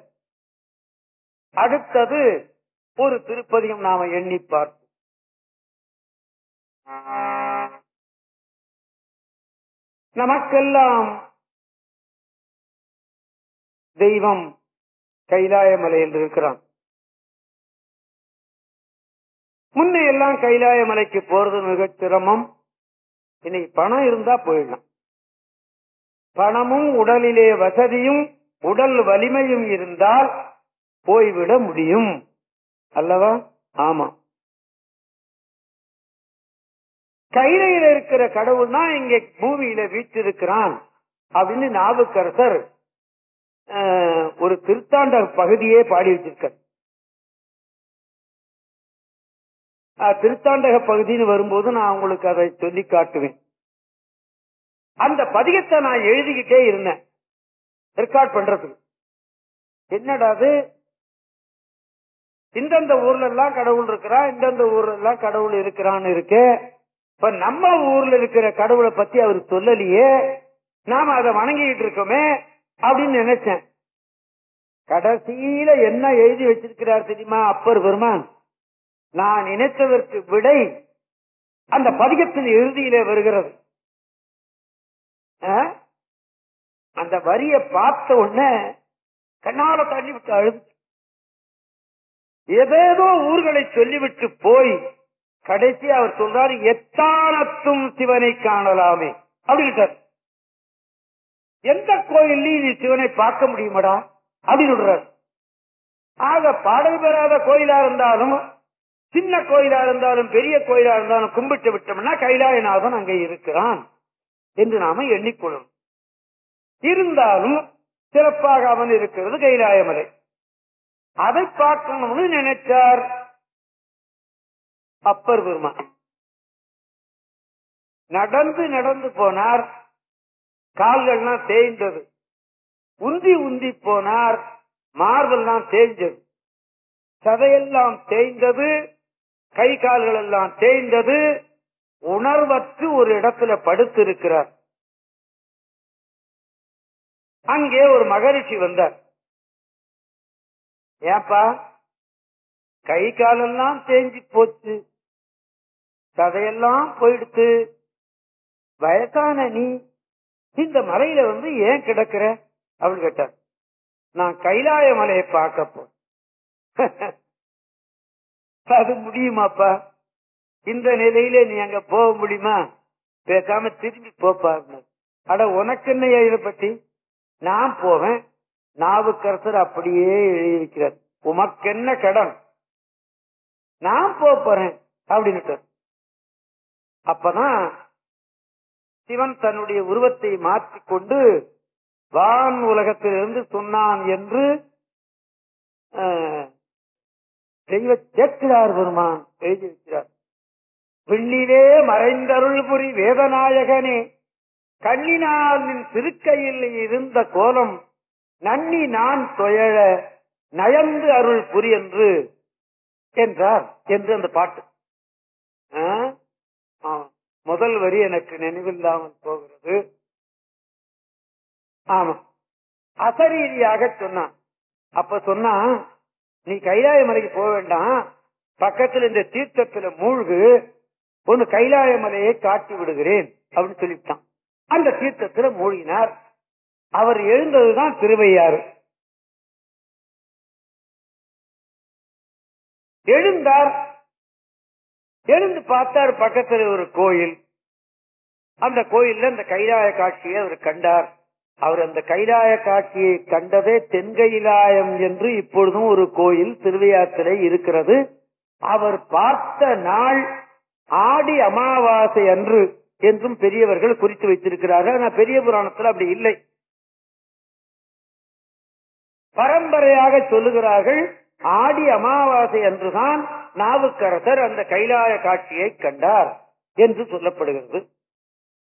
அடுத்தது ஒரு திருப்பதியும் நாம எண்ணி பார்ப்போம். நமக்கெல்லாம் தெய்வம் கைலாய மலையில் இருக்கிறான். முன்ன எல்லாம் கைலாய மலைக்கு போறது மிகச் சிரமம். இன்னைக்கு பணம் இருந்தா போயிடலாம். பணமும் உடலிலே வசதியும் உடல் வலிமையும் இருந்தால் போய்விட முடியும். அல்லவா? ஆமா. கைலையில் இருக்கிற கடவுள் தான் இங்க பூமியில வீற்றிருக்கிறான் அப்படின்னு நாவுக்கரசர் ஒரு திருத்தாண்ட பகுதியே பாடி வச்சிருக்கார் திருத்தாண்டக பகுதின்னு வரும்போது நான் உங்களுக்கு அதை சொல்லி காட்டுவேன். அந்த பதிகத்தை நான் எழுதிக்கிட்டே இருந்தேன். ரெக்கார்ட் பண்றதுக்கு. என்னடாது இந்தந்த ஊர்ல எல்லாம் கடவுள் இருக்கிறான் இந்தந்த ஊர்ல எல்லாம் கடவுள் இருக்கிறான்னு இருக்கு. இப்ப நம்ம ஊர்ல இருக்கிற கடவுளை பத்தி அவர் சொல்லலையே. நாம அதை வணங்கிக்கிட்டு இருக்கோமே அப்படின்னு நினைச்சேன். கடைசியில என்ன எழுதி வச்சிருக்கிறார் தெரியுமா அப்பர் பெருமான்? நான் நினைத்ததற்கு விடை அந்த பதிகத்தின் இறுதியிலே வருகிறது. ஆ? அந்த வரிய பார்த்த உடனே கண்ணால தள்ளி விட்டு அழுது. ஏதேதோ ஊர்களை சொல்லிவிட்டு போய் கடைசி அவர் சொல்றாரு எத்தானத்தும் சிவனை காணலாமே. அப்படின்ட்டார். எந்த கோயில்லையும் நீ சிவனை பார்க்க முடியுமாடா? அப்படின்னு சொல்றாரு. ஆக பாடல் பெறாத கோயிலா இருந்தாலும் சின்ன கோயிலா இருந்தாலும் பெரிய கோயிலா இருந்தாலும் கும்பிட்டு விட்டோம்னா கைலாயநாதன் அங்கே இருக்கிறான் என்று நாம எண்ணிக்கொள்ளும். இருந்தாலும் சிறப்பாக அவன் இருக்கிறது கைலாயமலை. அதை பார்க்கணும்னு நினைச்சார் அப்பர் பெருமான் நடந்து நடந்து போனார். கால்கள்லாம் தேய்ந்தது. உந்தி உந்தி போனார். மார்பெல்லாம் தேய்ஞ்சது. சதையெல்லாம் தேய்ந்தது. கை கால்கள் எல்லாம் தேய்ந்தது உணர்வற்று ஒரு இடத்துல படுத்திருக்கிறார். அங்கே ஒரு மகரிஷி வந்தார். ஏப்பா கை காலெல்லாம் தேஞ்சு போச்சு. கதையெல்லாம் போயிடுத்து. வயசான நீ இந்த மலையில வந்து ஏன் கிடக்குற? அப்படின்னு கேட்டார். நான் கைலாய மலையை பார்க்க போ (laughs) அது முடியுமாப்பா? இந்த நிலையில நீ அங்க போக முடியுமா? பேசாம திரும்பி போப்பாருங்க அட உனக்கு என்ன இதை பத்தி? நான் போவேன். நாவுக்கரசர் அப்படியே எழுதி வைக்கிறார். உமக்கென்ன கடன்? நான் போறேன் அப்படின்னுட்டு. அப்பதான் சிவன் தன்னுடைய உருவத்தை மாற்றிக்கொண்டு வான் உலகத்திலிருந்து சொன்னான் என்று தெய்வ கேட்கிறார் பெருமான் எழுதி வைக்கிறார் விண்ணிலே மறைந்தருள் புரி வேதநாயகனே கண்ணினால் நின் திருக்கையில் இருந்த கோலம் நன்னி நான் தொயழ நயந்து அருள் புரி என்று என்றார் என்று அந்த பாட்டு. முதல் வரி எனக்கு நினைவில்லாமல் போகிறது. ஆமா. அசரீதியாக சொன்னான். அப்ப சொன்னா நீ கைலாய மலைக்கு போக வேண்டாம். பக்கத்துல இந்த தீர்த்தத்துல மூழ்கு ஒன்னு கைலாய மலையை காட்டி விடுகிறேன் அப்படின்னு சொல்லிவிட்டான் அந்த தீர்த்தத்துல மூழ்கினார். அவர் எழுந்ததுதான் திருவையாறு. எழுந்தார். எழுந்து பார்த்தார் பக்கத்தில் ஒரு கோயில். அந்த கோயில்ல அந்த கைலாய காட்சியை அவர் கண்டார். அவர் அந்த கைலாய காட்சியை கண்டதே தென்கைலாயம் என்று இப்பொழுதும் ஒரு கோயில் திருவையாத்திரை இருக்கிறது. அவர் பார்த்த நாள் ஆடி அமாவாசை அன்று என்றும் பெரியவர்கள் குறித்து வைத்திருக்கிறார்கள். ஆனால் பெரிய புராணத்தில் அப்படி இல்லை. பரம்பரையாக சொல்லுகிறார்கள் ஆடி அமாவாசை அன்றுதான் நாவுக்கரசர் அந்த கைலாய காட்சியை கண்டார் என்று சொல்லப்படுகிறது.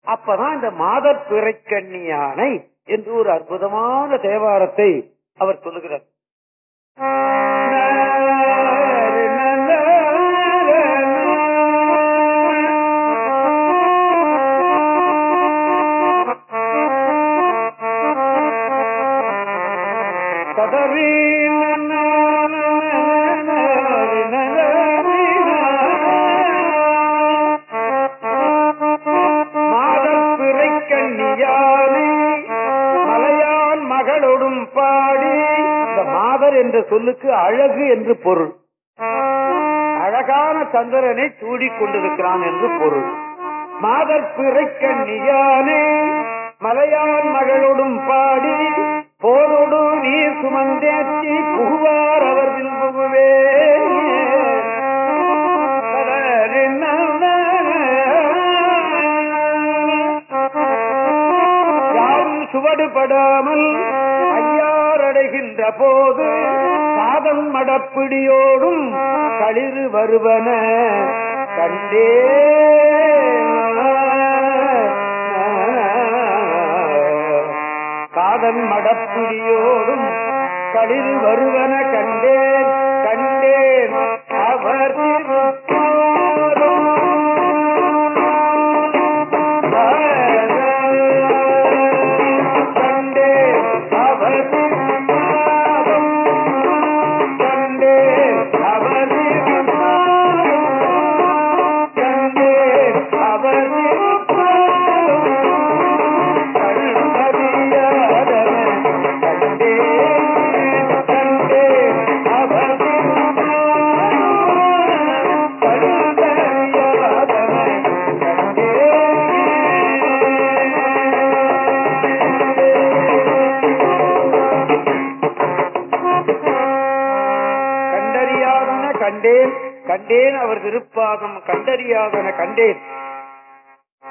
அப்பதான் இந்த மாத பிறைக்கண்ணி யானை என்று ஒரு அற்புதமான தேவாரத்தை அவர் சொல்லுகிறார். சொல்லுக்கு அழகு என்று பொருள். அழகான சந்திரனை சூடிக் கொண்டிருக்கிறான் என்று பொருள். மாதற்பிறைக்க நியானே மலையான் மகளோடும் பாடி போரோடு நீர் சுமந்தேற்றி புகுவார் அவர் புகுவே சுவடுபடாமல் நின்ற போது பாதம் மடப்பிடியோடும் களிறு வருவன. கண்டே. காதன் மடப்பிடியோடும் களிறு வருவன. கண்டேன் கண்டறியாதன கண்டேன்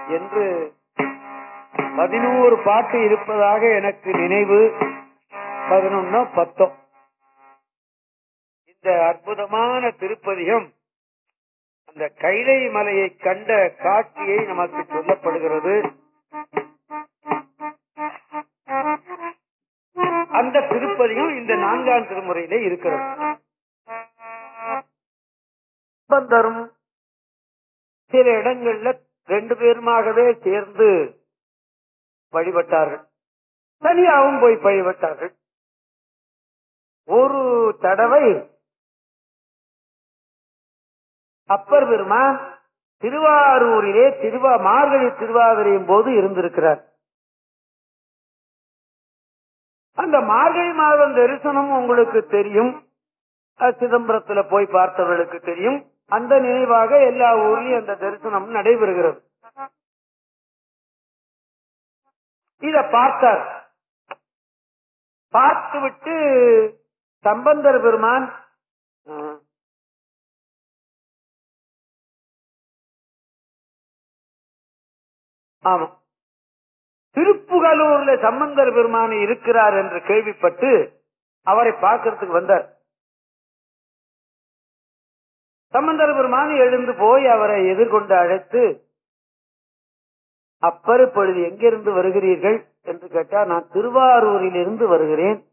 என்று பதினோரு பாட்டு இருப்பதாக எனக்கு நினைவு. பதினொன்னா பத்தம் இந்த அற்புதமான திருப்பதிகம் அந்த கைலை மலையை கண்ட காட்சியை நமக்கு சொல்லப்படுகிறது. அந்த திருப்பதியும் இந்த நான்காம் திருமுறையிலே இருக்கிறது. சம்பந்தரும் சில இடங்கள்ல ரெண்டு பேருமாகவே சேர்ந்து வழிபட்டார்கள். தனியாகவும் போய் வழிபட்டார்கள். ஒரு தடவை அப்பர் பெருமான் திருவாரூரிலே திருவா மார்கழி திருவாதிரையும் போது இருந்திருக்கிறார். அந்த மார்கழி மாதம் தரிசனம் உங்களுக்கு தெரியும். சிதம்பரத்துல போய் பார்த்தவர்களுக்கு தெரியும். அந்த நினைவாக எல்லா ஊர்லயும் அந்த தரிசனம் நடைபெறுகிறது. இத பார்த்தார். பார்த்து விட்டு சம்பந்தர் பெருமான் ஆமா. திருப்புகலூர்ல சம்பந்தர் பெருமானி இருக்கிறார் என்று கேள்விப்பட்டு அவரை பார்க்கறதுக்கு வந்தார். சம்பந்தர பெருமான் எழுந்து போய் அவரை எதிர்கொண்டு அழைத்து அப்பர் இப்பொழுது எங்கிருந்து வருகிறீர்கள்? என்று கேட்டால் நான் திருவாரூரில் இருந்து வருகிறேன்.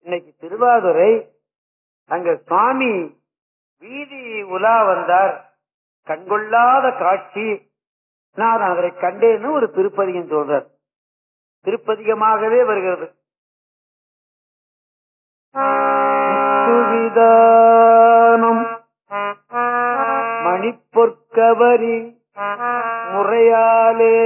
இன்னைக்கு திருவாதுரை அங்க சுவாமி வீதி உலா வந்தார். கண்கொள்ளாத காட்சி. நான் அவரை கண்டேன்னு ஒரு திருப்பதியம் சொல்றார். திருப்பதிகமாகவே வருகிறது. மணிப்பொற்கவரி முறையாலே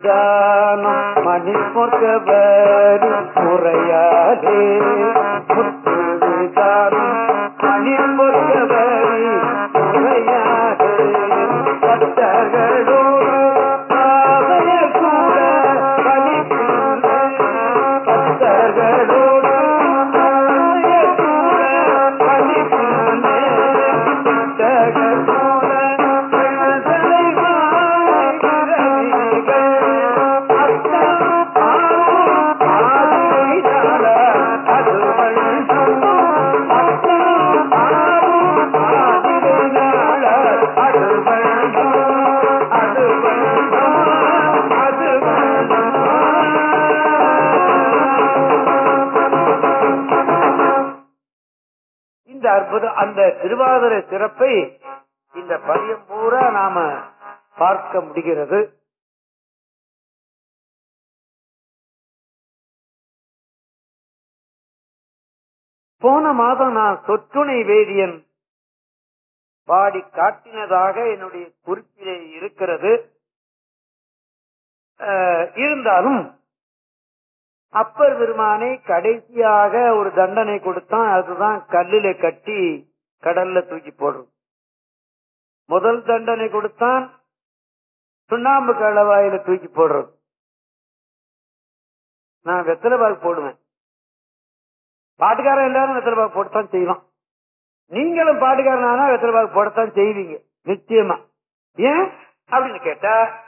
முத்துவிதானம் மணிமுகவரி முறையாலே திருவாதிரை சிறப்பை இந்த பதியம் பூரா நாம பார்க்க முடிகிறது. போன மாதம் நான் சொற்றுணை வேதியன் பாடி காட்டினதாக என்னுடைய குறிப்பிலே இருக்கிறது. இருந்தாலும் அப்பர் பெருமானை கடைசியாக ஒரு தண்டனை கொடுத்தான். அதுதான் கல்லில கட்டி கடல்ல தூக்கி போடுறது. முதல் தண்டனை கொடுத்தான் சுண்ணாம்பு கலவாயில தூக்கி போடுறது. நான் வெத்தலை பாக்கு போடுவேன். பாட்டுக்காரன் எல்லாரும் வெத்தலை பாக்கு போட்டுத்தான் செய்வான். நீங்களும் பாட்டுக்காரனானா வெத்தலை பாக்கு போடத்தான் செய்வீங்க. நிச்சயமா. ஏன்? அப்படின்னு கேட்டா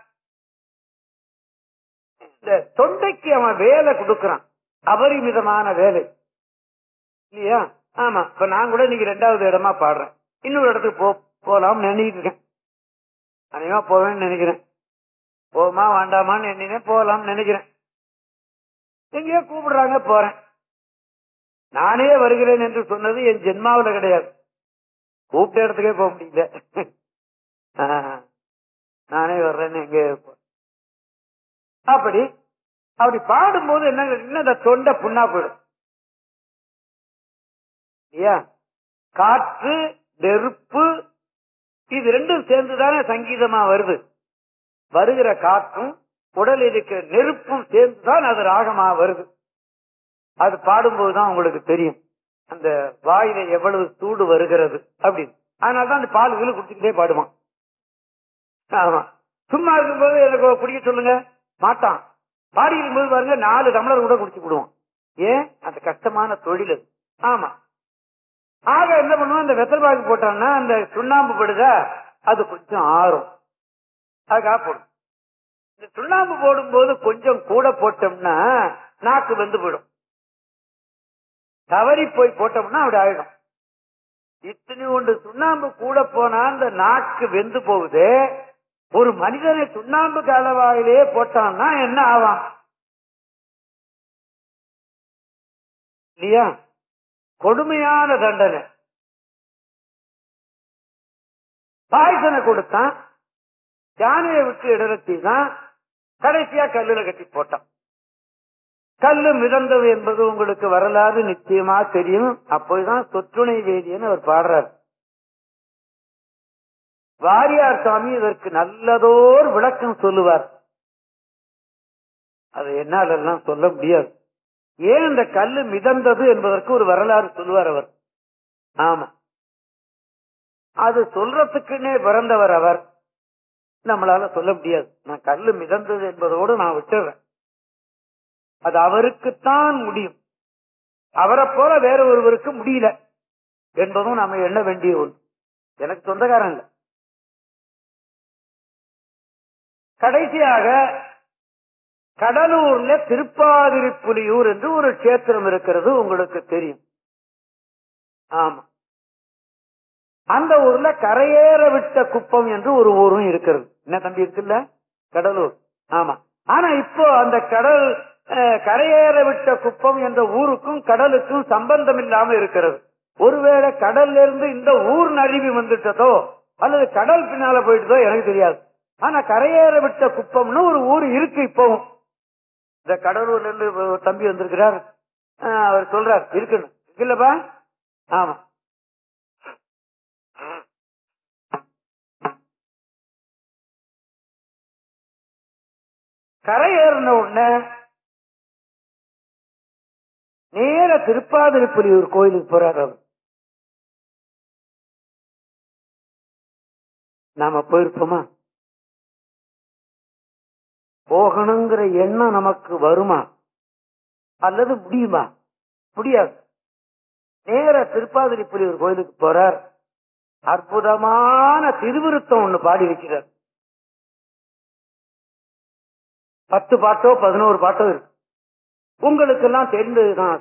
இந்த தொண்டைக்கு அவன் வேலை கொடுக்கறான். அபரிமிதமான வேலை. இல்லையா? ஆமா இப்ப நான் கூட இன்னைக்கு ரெண்டாவது இடமா பாடுறேன். இன்னொரு இடத்துக்கு போ போலாம் நினைக்கிட்டு இருக்கேன். அநேகமா போவேன்னு நினைக்கிறேன். போமா வேண்டாமான்னு எண்ணினேன் போகலாம்னு நினைக்கிறேன். எங்கேயோ கூப்பிடுறாங்க போறேன். நானே வருகிறேன் என்று சொன்னது என் ஜென்மாவில கிடையாது. கூப்பிட்ட இடத்துக்கே போக முடியல. ஆ, நானே வர்றேன்னு எங்கே அப்படி அப்படி பாடும்போது என்ன கேட்டீங்கன்னா, இந்த தொண்டை புண்ணா போயிடும். இல்லையா? காற்று நெருப்பு இது ரெண்டும் சேர்ந்துதானே சங்கீதமா வருது. வருகிற காற்றும் உடல் இருக்கிற நெருப்பும் சேர்ந்துதான் அது ராகமா வருது. அது பாடும்போதுதான் உங்களுக்கு தெரியும். அந்த வாயில எவ்வளவு சூடு வருகிறது அப்படின்னு. அதனாலதான் அந்த பால் வீடு குடிச்சுக்கிட்டே பாடுவான். ஆமா. சும்மா இருக்கும்போது எனக்கு குடிக்க சொல்லுங்க. மாட்டான். பாடி இருக்கும்போது பாருங்க நாலு டம்ளர் கூட குடிச்சு விடுவான் ஏன்? அந்த கஷ்டமான தொழில் அது. ஆமா. ஆக என்ன பண்ணுவோம்? அந்த வெத்தல் பாக்கு போட்டோம்னா அந்த சுண்ணாம்பு படுதா? அது கொஞ்சம் ஆறும். அதுக்காக போடும். இந்த சுண்ணாம்பு போடும்போது கொஞ்சம் கூட போட்டோம்னா நாக்கு வெந்து போயிடும். தவறி போய் போட்டோம்னா அப்படி ஆயிடும். இத்தனை ஒன்று சுண்ணாம்பு கூட போனா அந்த நாக்கு வெந்து போகுது. ஒரு மனிதனை சுண்ணாம்பு காலவாயிலேயே போட்டான்னா என்ன ஆவான்? இல்லையா? கொடுமையான தண்டனை. பாய்சனை கொடுத்தான். யானையை விட்டு இடத்தி தான் கடைசியா கல்லுல கட்டி போட்டான். கல்லு மிதந்தது என்பது உங்களுக்கு வரலாறு நிச்சயமா தெரியும். அப்போதுதான் சொற்றுணை வேதியன்னு அவர் பாடுறார். வாரியார் சாமி இதற்கு நல்லதோர் விளக்கம் சொல்லுவார். அதை என்னால் எல்லாம் சொல்ல முடியாது. ஏன் இந்த கல்லு மிதந்தது என்பதற்கு ஒரு வரலாறு சொல்லுவார் அவர். ஆமா. அது சொல்றதுக்குன்னே பிறந்தவர் அவர். நம்மளால சொல்ல முடியாது. நான் கல்லு மிதந்தது என்பதோடு நான் விட்டுறேன். அது அவருக்குத்தான் முடியும். அவரை போல வேற ஒருவருக்கு முடியல என்பதும் நாம எண்ண வேண்டிய ஒன்று. எனக்கு சொந்தக்காரன் இல்லை. கடைசியாக கடலூர்ல திருப்பாதிரிப்புலியூர் என்று ஒரு கஷேத்திரம் இருக்கிறது உங்களுக்கு தெரியும். ஆமா. அந்த ஊர்ல கரையேற விட்ட குப்பம் என்று ஒரு ஊரும் இருக்கிறது. என்ன தம்பி இருக்குல்ல? கடலூர். ஆமா. ஆனா இப்போ அந்த கடல் கரையேற விட்ட குப்பம் என்ற ஊருக்கும் கடலுக்கும் சம்பந்தம் இல்லாம இருக்கிறது. ஒருவேளை கடல்ல இருந்து இந்த ஊர் நழுவி வந்துட்டதோ அல்லது கடல் பின்னால போயிட்டதோ எனக்கு தெரியாது. ஆனா கரையேற விட்ட குப்பம்னு ஒரு ஊர் இருக்கு இப்பவும். இந்த கடலூர்ல இருந்து தம்பி வந்திருக்கிறார். அவர் சொல்றார் இருக்கணும். இல்லப்பா ஆமா. கரை ஏறின உடனே நேர திருப்பாதிரிப்புலியூர் கோயிலுக்கு போறார் அவர். நாம போயிருப்போமா? போகணுங்கிற எண்ணம் நமக்கு வருமா? அல்லது முடியுமா? முடியாது. நேர திருப்பாதிரிப்புலியூர் கோயிலுக்கு போறார். அற்புதமான திருவிருத்தம் ஒண்ணு பாடி வைக்கிறார் பத்து பாட்டோ பதினோரு பாட்டோ இருக்கு. உங்களுக்கு எல்லாம் தெரிந்ததுதான்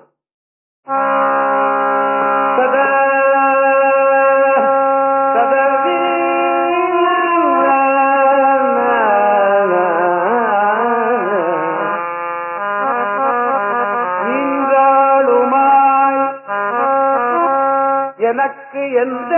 எனக்கு எந்த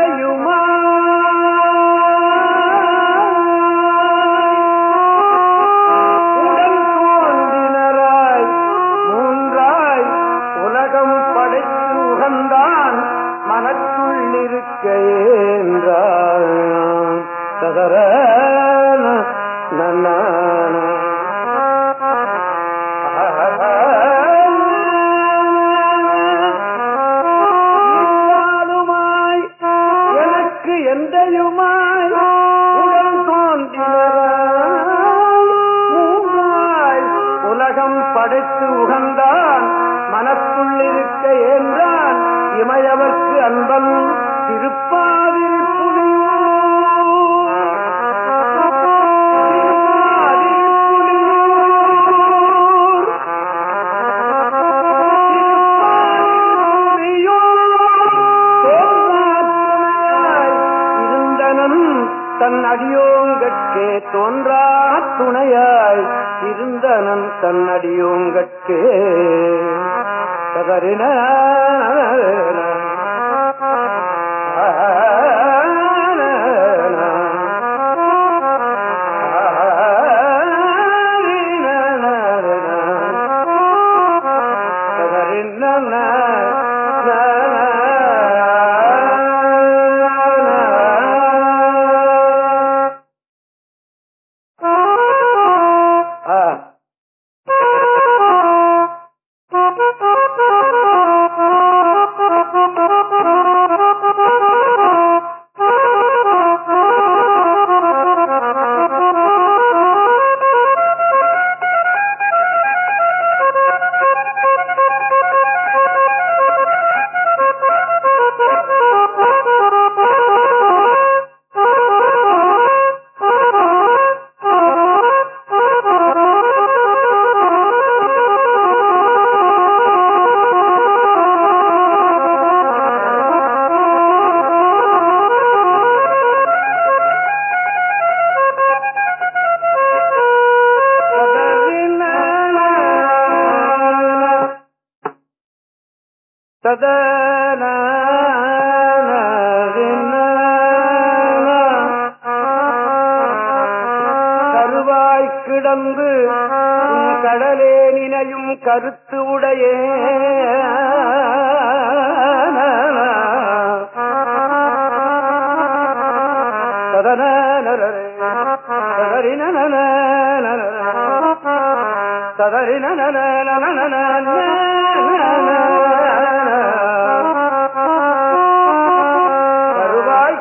சதரின கருவாய்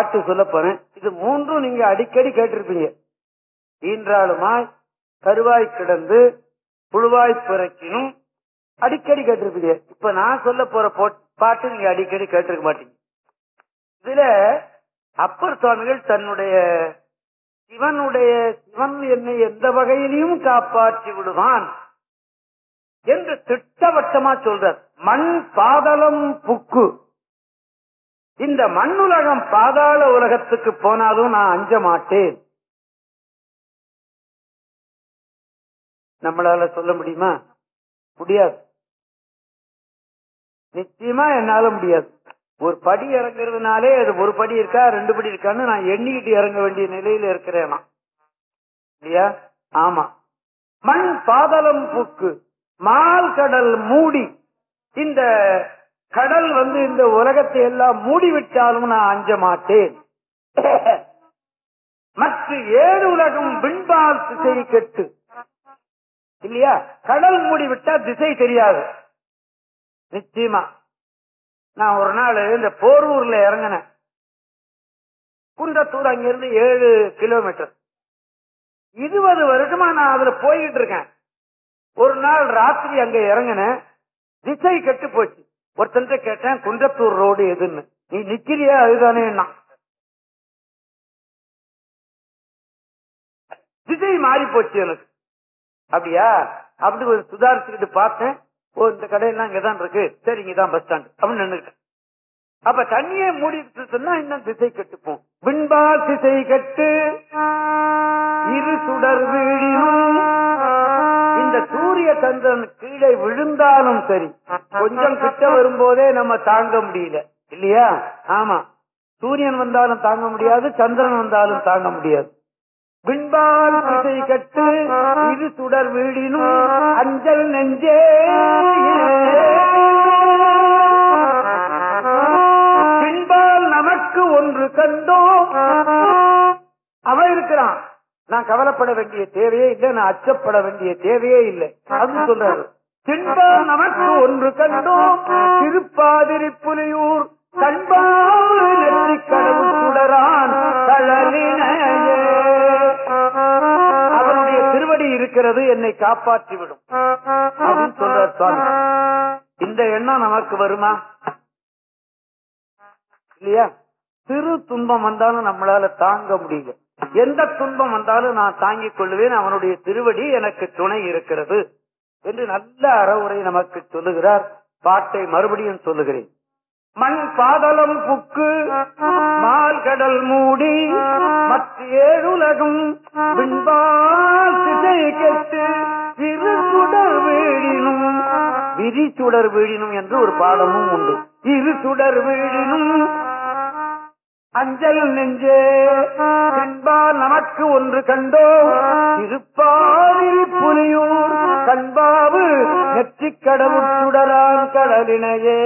பாட்டு சொல்ல போறேன். இது மூன்றும் நீங்க அடிக்கடி கேட்டிருப்பீங்க. ஈன்றாளுமாய் கருவாய் கிடந்து புழுவாய் பிறக்கினும் அடிக்கடி கேட்டிருப்பீங்க. இப்ப நான் சொல்ல போற பாட்டு நீங்க அடிக்கடி கேட்டிருக்க மாட்டீங்க. இதுல அப்பர் சுவாமிகள் தன்னுடைய சிவனுடைய சிவன் என்னை எந்த வகையிலையும் காப்பாற்றி விடுவான் என்று திட்டவட்டமா சொல்றார். மண் பாதளம் புக்கு. இந்த மண்ணுலகம் பாதாள உலகத்துக்கு போனாலும் நான் அஞ்ச மாட்டேன். நம்மளால சொல்ல முடியுமா? முடியாது. நிச்சயமா என்னால முடியாது. ஒரு படி இறங்குறதுனாலே அது ஒரு படி இருக்கா ரெண்டு படி இருக்கான்னு நான் எண்ணிக்கிட்டு இறங்க வேண்டிய நிலையில இருக்கிறேன்? நான். இல்லையா? ஆமா. மண் பாதளம் பூக்கு மால் கடல் மூடி இந்த கடல் வந்து இந்த உலகத்தை எல்லாம் மூடிவிட்டாலும் நான் அஞ்ச மாட்டேன். (laughs) மற்ற ஏழு உலகம் விண்பால் திசை கெட்டு. இல்லையா? கடல் மூடிவிட்டா திசை தெரியாது. நிச்சயமா. நான் ஒரு நாள் இந்த போரூர்ல இறங்கினேன். குன்றத்தூர் அங்கிருந்து ஏழு கிலோமீட்டர். இருபது வருஷமா நான் அதுல போய்கிட்டு இருக்கேன். ஒரு நாள் ராத்திரி அங்க இறங்கினேன். திசை கெட்டு போச்சு. ஒருத்தன் கேட்டேன் குன்றத்தூர் ரோடு எதுன்னு. நீ நிக்கிறியா அதுதானே திசை மாறி போச்சு எனக்கு. அப்படியா? அப்படி ஒரு சுதாரிச்சுக்கிட்டு பார்த்தேன். ஓ இந்த கடையெல்லாம் இங்கதான் இருக்கு. சரி இங்கதான் பஸ் ஸ்டாண்ட் அப்படின்னு நின்றுட்டேன் அப்ப தண்ணியே மூடிட்டு சொன்னா இன்னும் திசை கட்டுப்போம். பின்பா திசை கட்டு இரு சுடர் வீடியும். இந்த சூரிய சந்திரன் கீழே விழுந்தாலும் சரி கொஞ்சம் கிட்ட வரும்போதே நம்ம தாங்க முடியல. இல்லையா? ஆமா. சூரியன் வந்தாலும் தாங்க முடியாது சந்திரன் வந்தாலும் தாங்க முடியாது. விண்பால் திசை கட்டு இரு சுடர் வீடினும் அஞ்சல் நெஞ்சே. பின்பால் நமக்கு ஒன்று கண்டோம். அவன் இருக்கிறான். நான் கவலைப்பட வேண்டிய தேவையே இல்லை நான் அச்சப்பட வேண்டிய தேவையே இல்லை. அது சொல்றாரு. பின்பால் நமக்கு ஒன்று கண்டோம். திருப்பாதிரி புலியூர் கண்பாவு நெற்றி சுடரான் அவனுடைய திருவடி இருக்கிறது என்னை காப்பாற்றிவிடும். அப்படின்னு சொல்றார் சுவாமி. இந்த எண்ணம் நமக்கு வருமா? இல்லையா? சிறு துன்பம் வந்தாலும் நம்மளால தாங்க முடியல. எந்த துன்பம் வந்தாலும் நான் தாங்கிக் கொள்வேன் அவனுடைய திருவடி எனக்கு துணை இருக்கிறது என்று நல்ல அறவுரை நமக்கு சொல்லுகிறார். பாட்டை மறுபடியும் சொல்லுகிறேன். மண் பாதளம் புக்கு மால் கடல் மூடி மற்ற ஏழுலகும் விண்பால் திசை கெட்டு சுடர் வீழினும் விரி சுடர் வீழினும் என்று ஒரு பாடமும் உண்டு. இரு சுடர் வீழினும் அஞ்சல் நெஞ்சே பின்பால் நமக்கு ஒன்று கண்டோ. திருப்பாவில் புலியூர் கண்பாவு நெற்றிக் கடவுள் சுடரான் கடலினையே.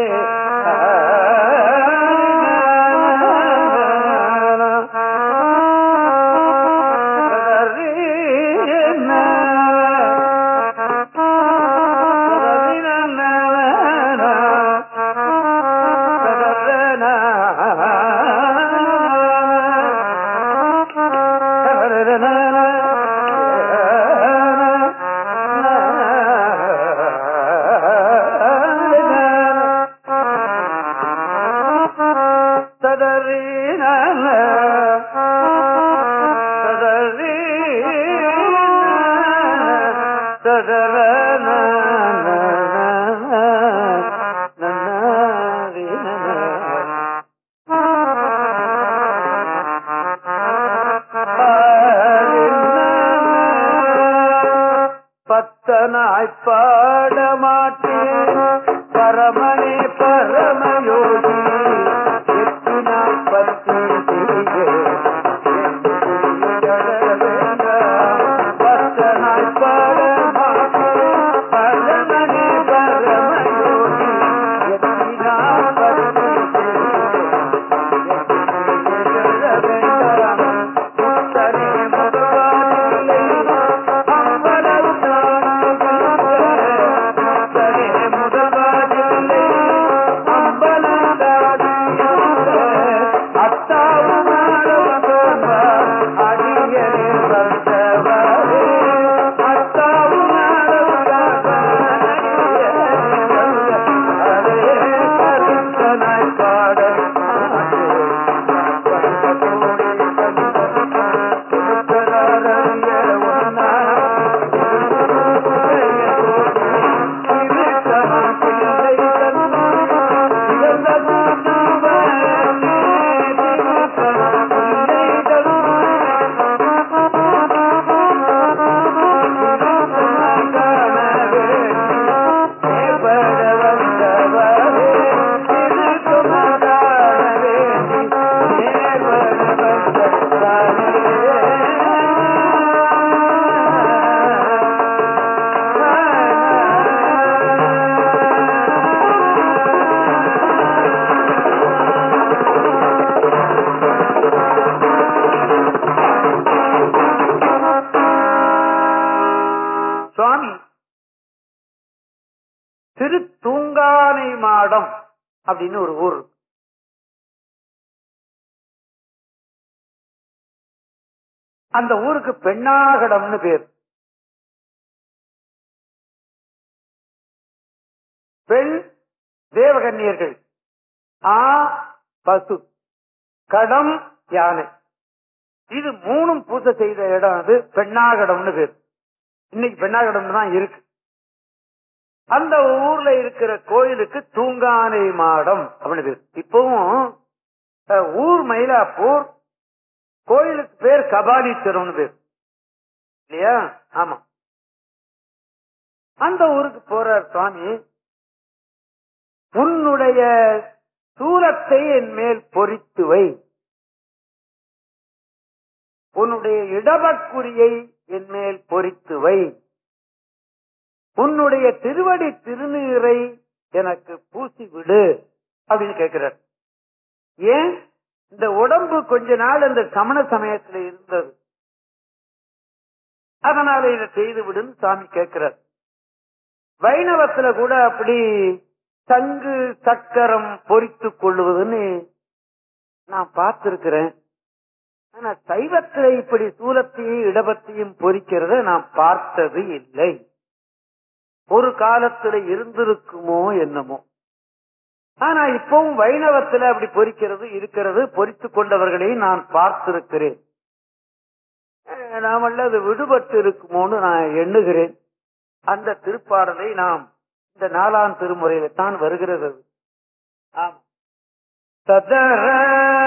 ஊருக்கு பேர். பெண் தேவகன்னியர்கள். ஆ பசு. கடம் யானை. இது மூணும் பூஜை செய்த இடம் அது பெண்ணாகடம்னு பேர். இன்னைக்கு பெண்ணாகடம் தான் இருக்கு. அந்த ஊர்ல இருக்கிற கோயிலுக்கு தூங்கானை மாடம் அப்படின்னு பேர். இப்பவும் ஊர் மயிலாப்பூர் கோயிலுக்கு பேர் கபாலீஸ்வரம்னு பேர். இல்லையா? ஆமா. அந்த ஊருக்கு போறார் சுவாமி. உன்னுடைய தூரத்தை என் மேல் பொறித்து வை. உன்னுடைய இடபக்குறியை என் மேல் பொறித்து வை. உன்னுடைய திருவடி திருநீரை எனக்கு பூசி விடு அப்படின்னு கேட்கிறார். ஏன்? இந்த உடம்பு கொஞ்ச நாள் இந்த சமண சமயத்துல இருந்தது. அதனால இதை செய்து விடுன்னு சாமி கேட்கிறார். வைணவத்துல கூட அப்படி சங்கு சக்கரம் பொறித்து கொள்ளுவதுன்னு நான் பார்த்திருக்கிறேன். ஆனா சைவத்துல இப்படி சூலத்தையும் இடபத்தையும் பொறிக்கிறத நான் பார்த்தது இல்லை. ஒரு காலத்துல இருந்திருக்குமோ என்னமோ. ஆனா இப்பவும் வைணவத்துல அப்படி பொறிக்கிறது இருக்கிறது பொறித்து கொண்டவர்களையும் நான் பார்த்திருக்கிறேன். நாமல்ல அது விடுபட்டு இருக்குமோன்னு நான் எண்ணுகிறேன். அந்த திருப்பாடலை நாம் இந்த நாலாம் திருமுறையில தான் வருகிறது. ஆம். ஆமா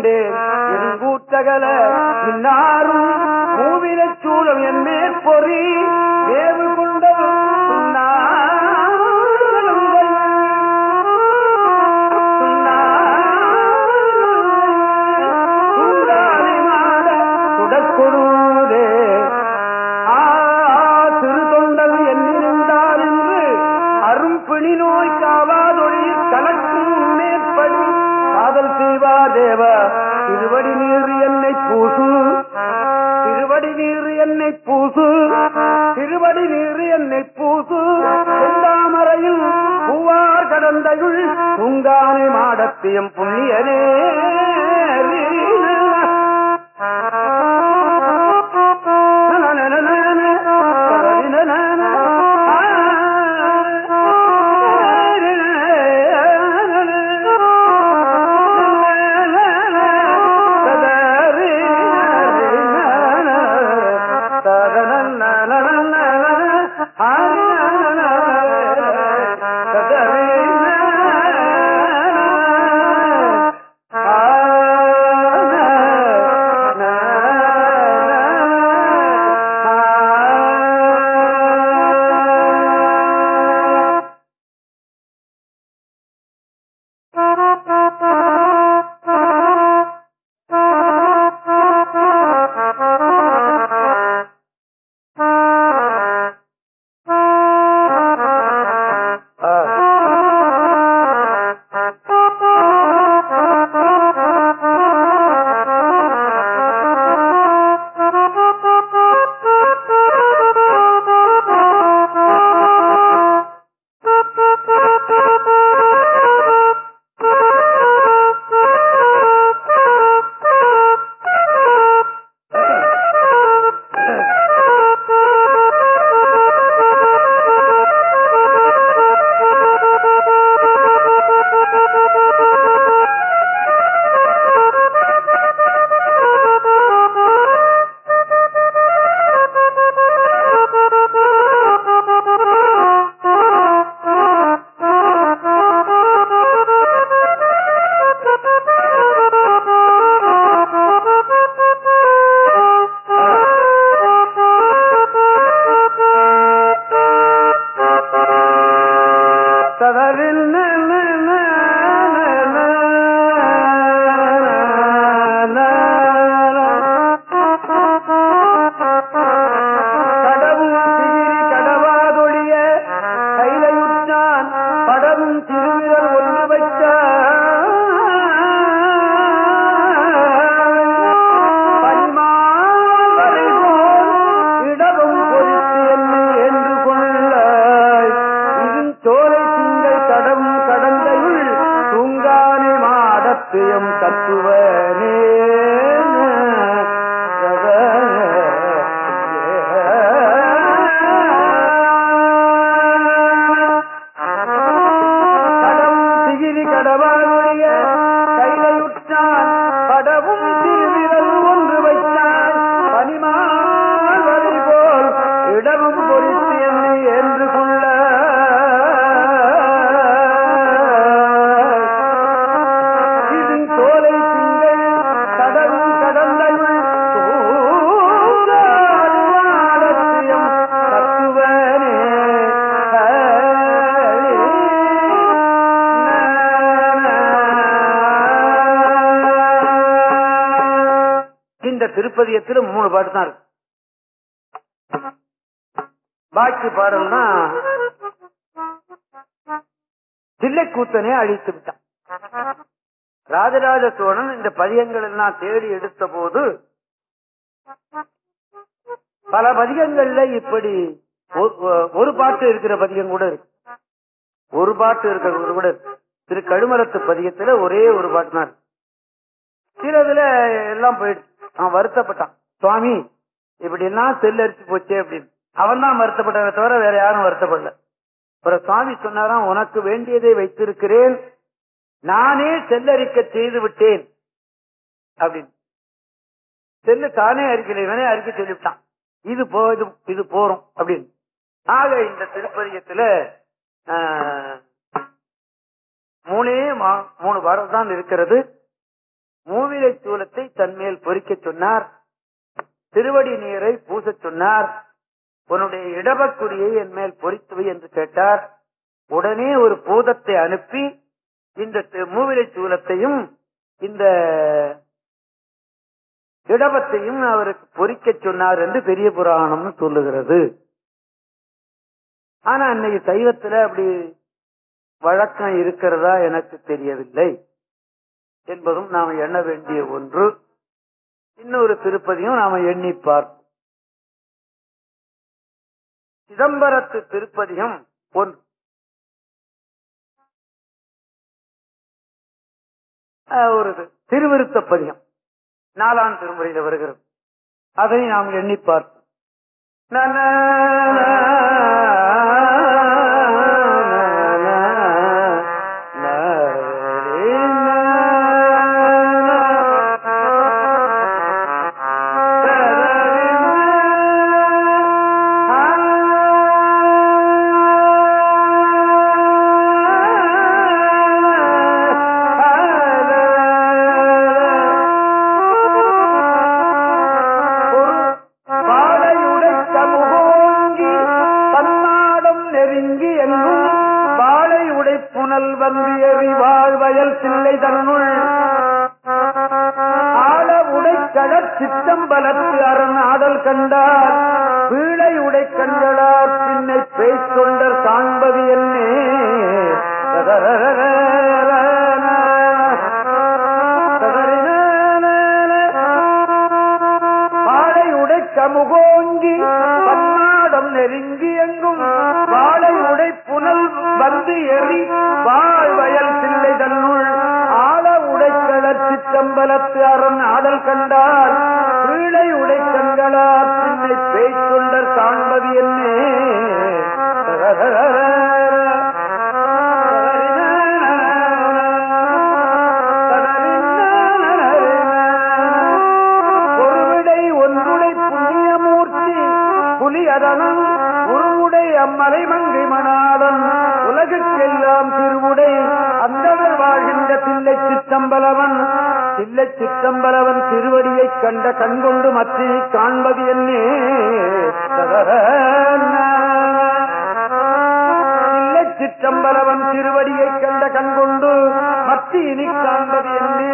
இச்சையுண்டே என் கூட்டகல இந்த மூணு பாட்டு தான் இருக்கு. பாக்கி பாடல்னா தில்லைக்கூத்தனே அழித்து விட்டான். ராஜராஜ சோழன் இந்த பதியங்கள் எல்லாம் தேடி எடுத்த போது பல பதிகங்கள்ல இப்படி ஒரு- பாட்டு இருக்கிற பதிகம் கூட இருக்கு. ஒரு பாட்டு இருக்கிறது கூட இருக்கு. திரு கழுமரத்து பதிகத்துல ஒரே ஒரு பாட்டு தான் இருக்கு. சிலதுல எல்லாம் போயிடுச்சு. அவன் வருத்தப்பட்டான். சுவாமி இப்படி எல்லாம் போச்சே அப்படின்னு. அவன் தான் வருத்தப்பட்டானே தவிர வேற யாரும் வருத்தப்படல. அப்புறம் சுவாமி சொன்னாராம் உனக்கு வேண்டியதை வைத்திருக்கிறேன். நானே செல்லரிக்க செய்து விட்டேன் அப்படின்னு. செல்லு தானே அறிக்கலை இவனே அறிக்கை சொல்லிவிட்டான். இது போ இது- இது போறோம் அப்படின்னு. ஆக இந்த திருப்பதியத்துல மூணே மா- மூணு வாரம் தான் இருக்கிறது. மூவிலை சூலத்தை தன்மேல் பொறிக்க சொன்னார். திருவடி நீரை பூச சொன்னார். உன்னுடைய இடபக்குடியை என் மேல் பொறித்துவை என்று கேட்டார். உடனே ஒரு பூதத்தை அனுப்பி இந்த மூவிலை சூலத்தையும் இந்த இடபத்தையும் அவருக்கு பொறிக்க சொன்னார் என்று பெரிய புராணம் சொல்லுகிறது. ஆனா அன்னைக்கு சைவத்துல அப்படி வழக்கம் இருக்கிறதா எனக்கு தெரியவில்லை. என்பதும் நாம் எண்ண வேண்டிய ஒன்று. இன்னொரு திருப்பதியும் நாம எண்ணி பார்ப்போம். சிதம்பரத்து திருப்பதியும் ஒன்று. ஒரு திருவிருத்த பதியம் நாலாம் திருமுறையில் வருகிறது. அதை நாம் எண்ணி பார்ப்போம். கண்ட சிற்றம்பலவன் திருவடியைக் கண்ட கண்கொண்டு மற்றினை காண்பது என்னே? சிற்றம்பலவன் திருவடியைக் கண்ட கண்கொண்டு மற்றி இனி காண்பது என்னே?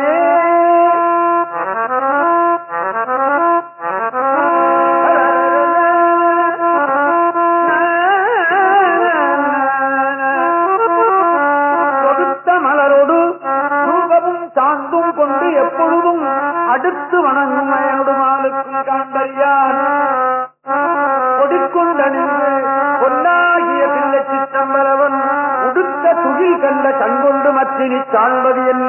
இனி காண்பது என்ன?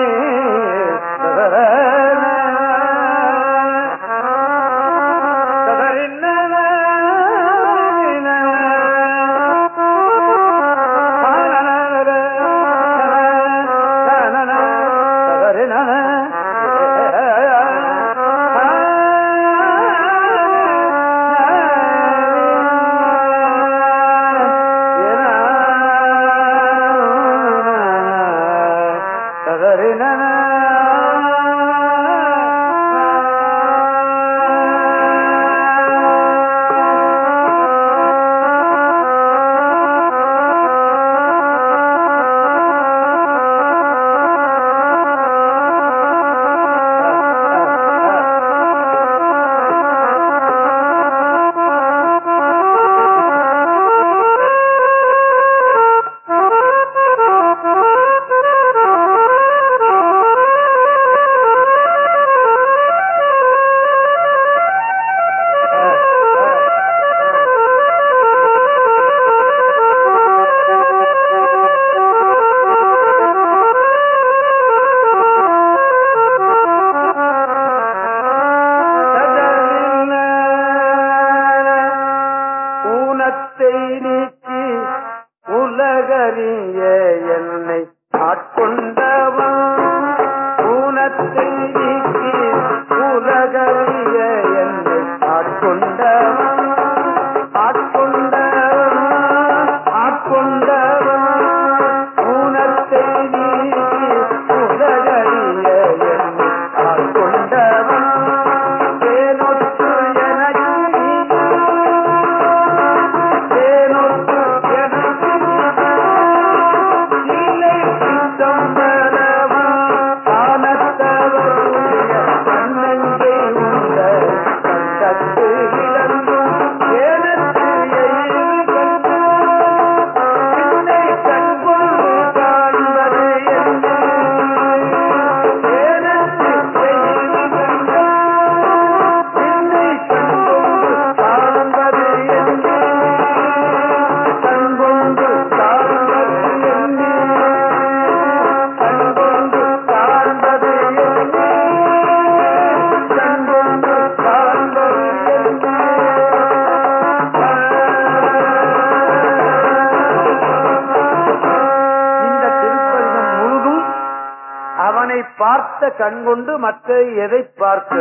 கண் கொண்டு மற்ற எதை பார்க்க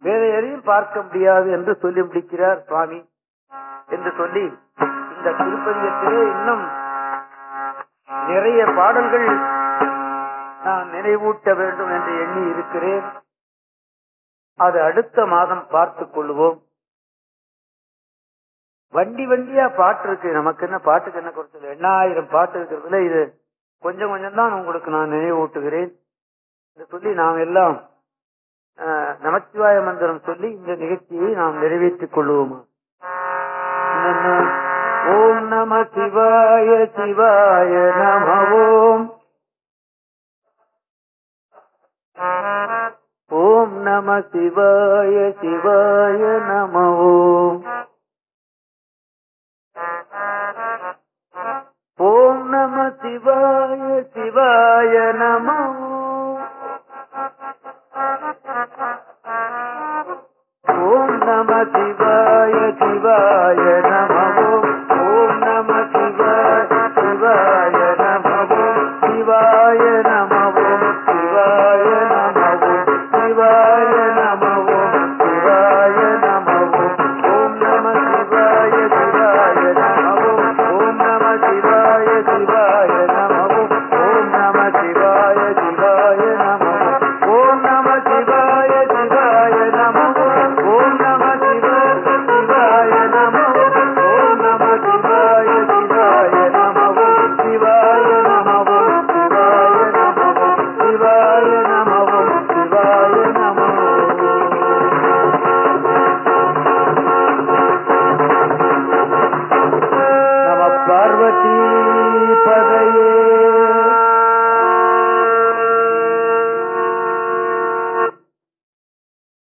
வேற எதையும் பார்க்க முடியாது என்று சொல்லி முடிக்கிறார் சுவாமி என்று சொல்லி இந்த திருப்பதியத்திலே இன்னும் நிறைய பாடல்கள் நான் நினைவூட்ட வேண்டும் என்று எண்ணி இருக்கிறேன். அது அடுத்த மாதம் பார்த்துக் கொள்வோம். வண்டி வண்டியா பாட்டு இருக்கு. நமக்கு என்ன பாட்டுக்கு என்ன குறைச்சல்? எண்ணாயிரம் பாட்டு இருக்கிறதுல இது கொஞ்சம் கொஞ்சம் தான் உங்களுக்கு நான் நினைவூட்டுகிறேன். சொல்லி நாம் எல்லாம் நமச்சிவாய மந்திரம் சொல்லி இந்த நிகழ்ச்சியை நாம் நிறைவேற்றிக் கொள்வோமா? ஓம் நம சிவாய சிவாய நம ஓம் ஓம் நம சிவாய சிவாய நம ஓம் ஓம் நம சிவாய சிவாய நம ஓம் நம